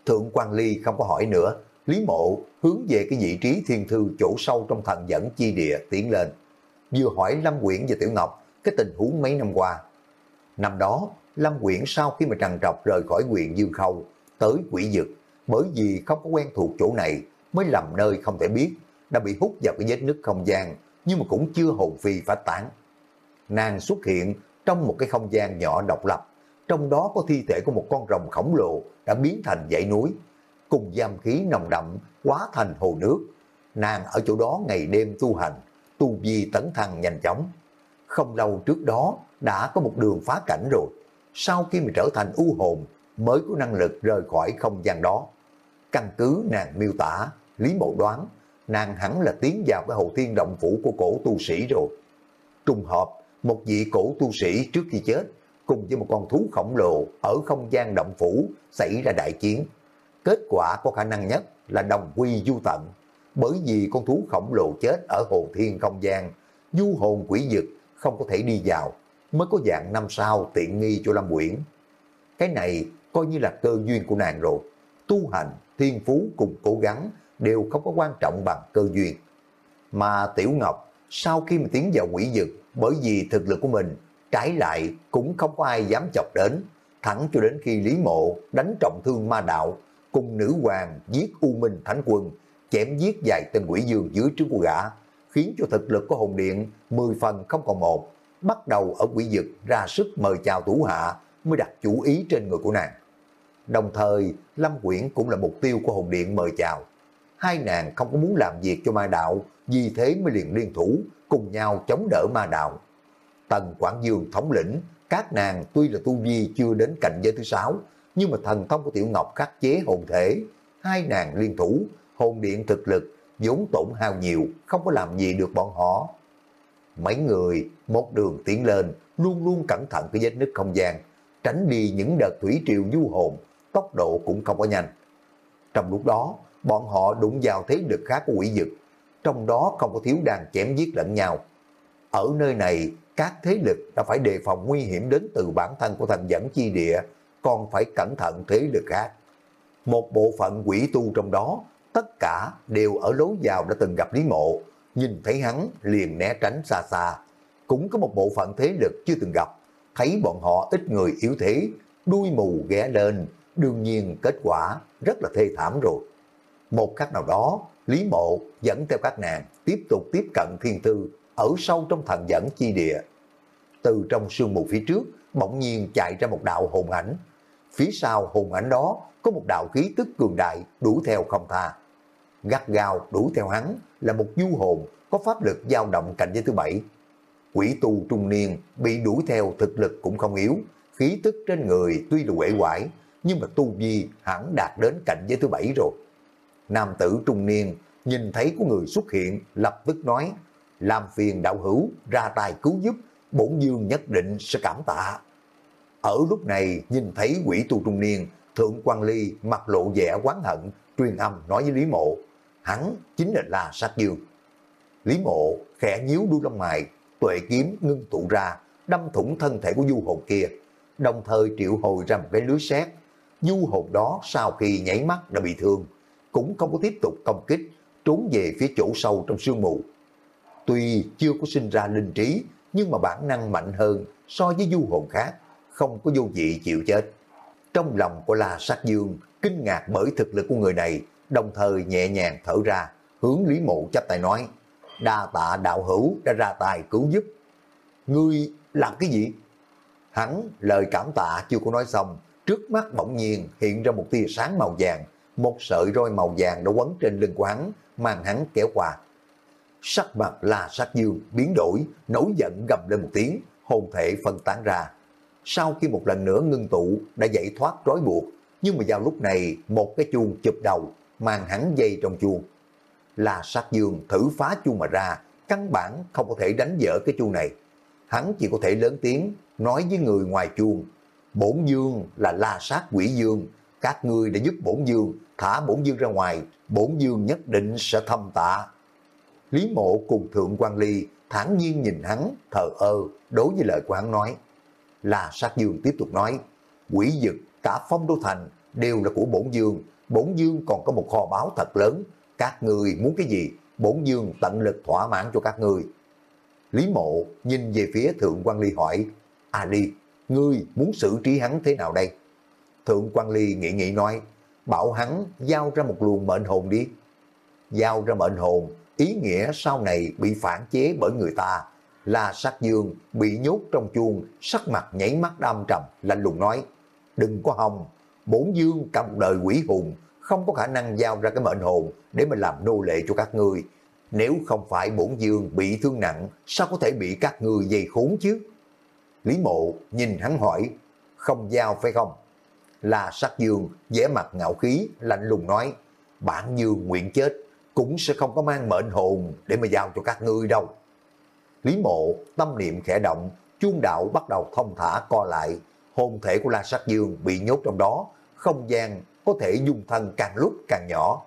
Speaker 1: Thượng quan Ly không có hỏi nữa Lý Mộ hướng về cái vị trí thiên thư chỗ sâu trong thần dẫn chi địa tiến lên. Vừa hỏi Lâm Quyển và Tiểu Ngọc cái tình huống mấy năm qua. Năm đó, Lâm Quyển sau khi mà trằn trọc rời khỏi huyện Dương Khâu, tới quỷ dực, bởi vì không có quen thuộc chỗ này, mới lầm nơi không thể biết, đã bị hút vào cái vết nứt không gian, nhưng mà cũng chưa hồn phi phát tán. Nàng xuất hiện trong một cái không gian nhỏ độc lập, trong đó có thi thể của một con rồng khổng lồ đã biến thành dãy núi, cùng giam khí nồng đậm quá thành hồ nước. Nàng ở chỗ đó ngày đêm tu hành, tu vi tấn thăng nhanh chóng. Không lâu trước đó đã có một đường phá cảnh rồi. Sau khi mình trở thành u hồn mới có năng lực rời khỏi không gian đó. Căn cứ nàng miêu tả, Lý Mộ đoán, nàng hẳn là tiến vào cái hồ thiên động phủ của cổ tu sĩ rồi. Trùng hợp, một vị cổ tu sĩ trước khi chết, cùng với một con thú khổng lồ ở không gian động phủ xảy ra đại chiến kết quả có khả năng nhất là đồng quy du tận, bởi vì con thú khổng lồ chết ở hồ thiên không gian, du hồn quỷ dực không có thể đi vào, mới có dạng năm sao tiện nghi cho Lâm nguyễn. Cái này coi như là cơ duyên của nàng rồi, tu hành, thiên phú cùng cố gắng đều không có quan trọng bằng cơ duyên. Mà Tiểu Ngọc sau khi mà tiến vào quỷ dực bởi vì thực lực của mình trái lại cũng không có ai dám chọc đến, thẳng cho đến khi Lý Mộ đánh trọng thương ma đạo cùng nữ hoàng giết U Minh Thánh Quân, chém giết dài tên quỷ dương dưới trước của gã, khiến cho thực lực của hồn điện 10 phần không còn một, bắt đầu ở quỷ dực ra sức mời chào thủ hạ mới đặt chủ ý trên người của nàng. Đồng thời, Lâm Quyển cũng là mục tiêu của hồn điện mời chào. Hai nàng không có muốn làm việc cho ma đạo, vì thế mới liền liên thủ, cùng nhau chống đỡ ma đạo. Tần Quảng Dương thống lĩnh, các nàng tuy là tu vi chưa đến cảnh giới thứ sáu, nhưng mà thần thông của Tiểu Ngọc khắc chế hồn thể, hai nàng liên thủ, hồn điện thực lực, vốn tổn hao nhiều, không có làm gì được bọn họ. Mấy người một đường tiến lên, luôn luôn cẩn thận cái vết nứt không gian, tránh đi những đợt thủy triều du hồn, tốc độ cũng không có nhanh. Trong lúc đó, bọn họ đụng vào thế lực khác của quỷ dực, trong đó không có thiếu đàn chém giết lẫn nhau. Ở nơi này, các thế lực đã phải đề phòng nguy hiểm đến từ bản thân của thần dẫn chi địa, còn phải cẩn thận thế lực khác. Một bộ phận quỷ tu trong đó, tất cả đều ở lối vào đã từng gặp Lý Mộ, nhìn thấy hắn liền né tránh xa xa. Cũng có một bộ phận thế lực chưa từng gặp, thấy bọn họ ít người yếu thế, đuôi mù ghé lên, đương nhiên kết quả rất là thê thảm rồi. Một khắc nào đó, Lý Mộ dẫn theo các nàng tiếp tục tiếp cận thiên thư ở sâu trong thần dẫn chi địa. Từ trong sương mù phía trước, bỗng nhiên chạy ra một đạo hồn ảnh, phía sau hùng ảnh đó có một đạo khí tức cường đại đuổi theo không tha. Gắt gao đuổi theo hắn là một du hồn có pháp lực dao động cạnh giới thứ bảy. Quỷ tu trung niên bị đuổi theo thực lực cũng không yếu, khí tức trên người tuy là quể quải, nhưng mà tu vi hẳn đạt đến cảnh giới thứ bảy rồi. Nam tử trung niên nhìn thấy có người xuất hiện, lập tức nói, làm phiền đạo hữu ra tay cứu giúp, bổn dương nhất định sẽ cảm tạ. Ở lúc này nhìn thấy quỷ tu trung niên, thượng quan ly mặt lộ vẻ quán hận, truyền âm nói với Lý Mộ, hắn chính là La Sát Dương. Lý Mộ khẽ nhíu đuôi lông mày, tuệ kiếm ngưng tụ ra, đâm thủng thân thể của du hồn kia, đồng thời triệu hồi ra một cái lưới xét Du hồn đó sau khi nhảy mắt đã bị thương, cũng không có tiếp tục công kích, trốn về phía chỗ sâu trong sương mù. Tuy chưa có sinh ra linh trí, nhưng mà bản năng mạnh hơn so với du hồn khác, không có vô vị chịu chết. Trong lòng của La Sát Dương kinh ngạc bởi thực lực của người này, đồng thời nhẹ nhàng thở ra, hướng Lý Mộ chắp tay nói, đa tạ đạo hữu đã ra tài cứu giúp. Ngươi làm cái gì? Hắn lời cảm tạ chưa có nói xong, trước mắt bỗng nhiên hiện ra một tia sáng màu vàng, một sợi roi màu vàng đã quấn trên lưng của hắn, mang hắn kéo qua. Sắc mặt là sát dương, biến đổi, nổi giận gầm lên một tiếng, hồn thể phân tán ra. Sau khi một lần nữa ngưng tụ, đã giải thoát trói buộc, nhưng mà vào lúc này, một cái chuông chụp đầu, mang hắn dây trong chuông. Là sát dương thử phá chuông mà ra, căn bản không có thể đánh vỡ cái chuông này. Hắn chỉ có thể lớn tiếng, nói với người ngoài chuông, bổn dương là la sát quỷ dương, các ngươi đã giúp bổn dương, thả bổn dương ra ngoài, bổn dương nhất định sẽ thâm tạ. Lý mộ cùng thượng quan ly thản nhiên nhìn hắn, thờ ơ, đối với lời của hắn nói. Là sát dương tiếp tục nói, quỷ dực, cả phong đô thành đều là của bổn dương, bổn dương còn có một kho báo thật lớn, các người muốn cái gì, bổn dương tận lực thỏa mãn cho các người. Lý mộ nhìn về phía thượng quan ly hỏi, À Ly, ngươi muốn xử trí hắn thế nào đây? Thượng quan Ly nghĩ nghĩ nói, bảo hắn giao ra một luồng mệnh hồn đi. Giao ra mệnh hồn, ý nghĩa sau này bị phản chế bởi người ta. La sát dương bị nhốt trong chuông, sắc mặt nhảy mắt đam trầm, lạnh lùng nói, đừng có hòng, bổn dương cả một đời quỷ hùng, không có khả năng giao ra cái mệnh hồn để mà làm nô lệ cho các ngươi. Nếu không phải bổn dương bị thương nặng, sao có thể bị các ngươi dây khốn chứ? Lý mộ nhìn hắn hỏi, không giao phải không? La sắc dương, vẻ mặt ngạo khí, lạnh lùng nói, bản dương nguyện chết, cũng sẽ không có mang mệnh hồn để mà giao cho các ngươi đâu. Lý mộ, tâm niệm khẽ động, chuông đạo bắt đầu thông thả co lại, hồn thể của La Sát Dương bị nhốt trong đó, không gian có thể dung thân càng lúc càng nhỏ,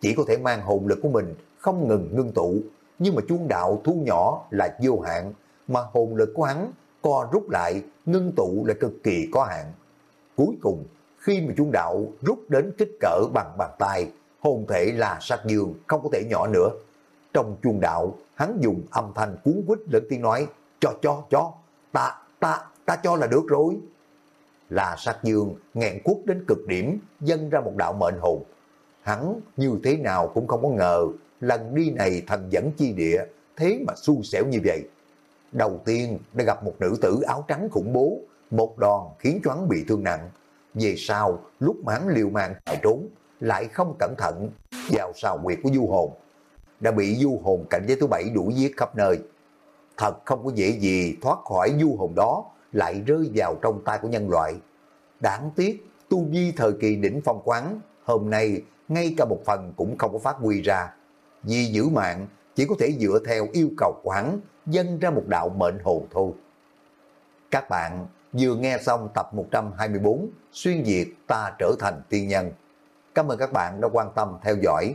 Speaker 1: chỉ có thể mang hồn lực của mình không ngừng ngưng tụ, nhưng mà chuông đạo thu nhỏ là vô hạn, mà hồn lực của hắn co rút lại, ngưng tụ là cực kỳ có hạn. Cuối cùng, khi mà chuông đạo rút đến kích cỡ bằng bàn tay, hồn thể là sát dương, không có thể nhỏ nữa. Trong chuông đạo, hắn dùng âm thanh cuốn quýt lớn tiếng nói, cho cho cho, ta, ta, ta cho là được rồi. Là sát dương nghẹn quốc đến cực điểm, dâng ra một đạo mệnh hồn. Hắn như thế nào cũng không có ngờ, lần đi này thần dẫn chi địa, thế mà xui xẻo như vậy đầu tiên đã gặp một nữ tử áo trắng khủng bố, một đòn khiến cho hắn bị thương nặng. Về sau, lúc mà hắn liều mạng chạy trốn, lại không cẩn thận vào sào quyệt của du hồn. Đã bị du hồn cảnh giới thứ bảy đuổi giết khắp nơi. Thật không có dễ gì thoát khỏi du hồn đó, lại rơi vào trong tay của nhân loại. Đáng tiếc, tu vi thời kỳ đỉnh phong quán, hôm nay ngay cả một phần cũng không có phát huy ra. Vì giữ mạng, chỉ có thể dựa theo yêu cầu của hắn, dâng ra một đạo mệnh hồn thôi. Các bạn vừa nghe xong tập 124 Xuyên Việt ta trở thành tiên nhân. Cảm ơn các bạn đã quan tâm theo dõi.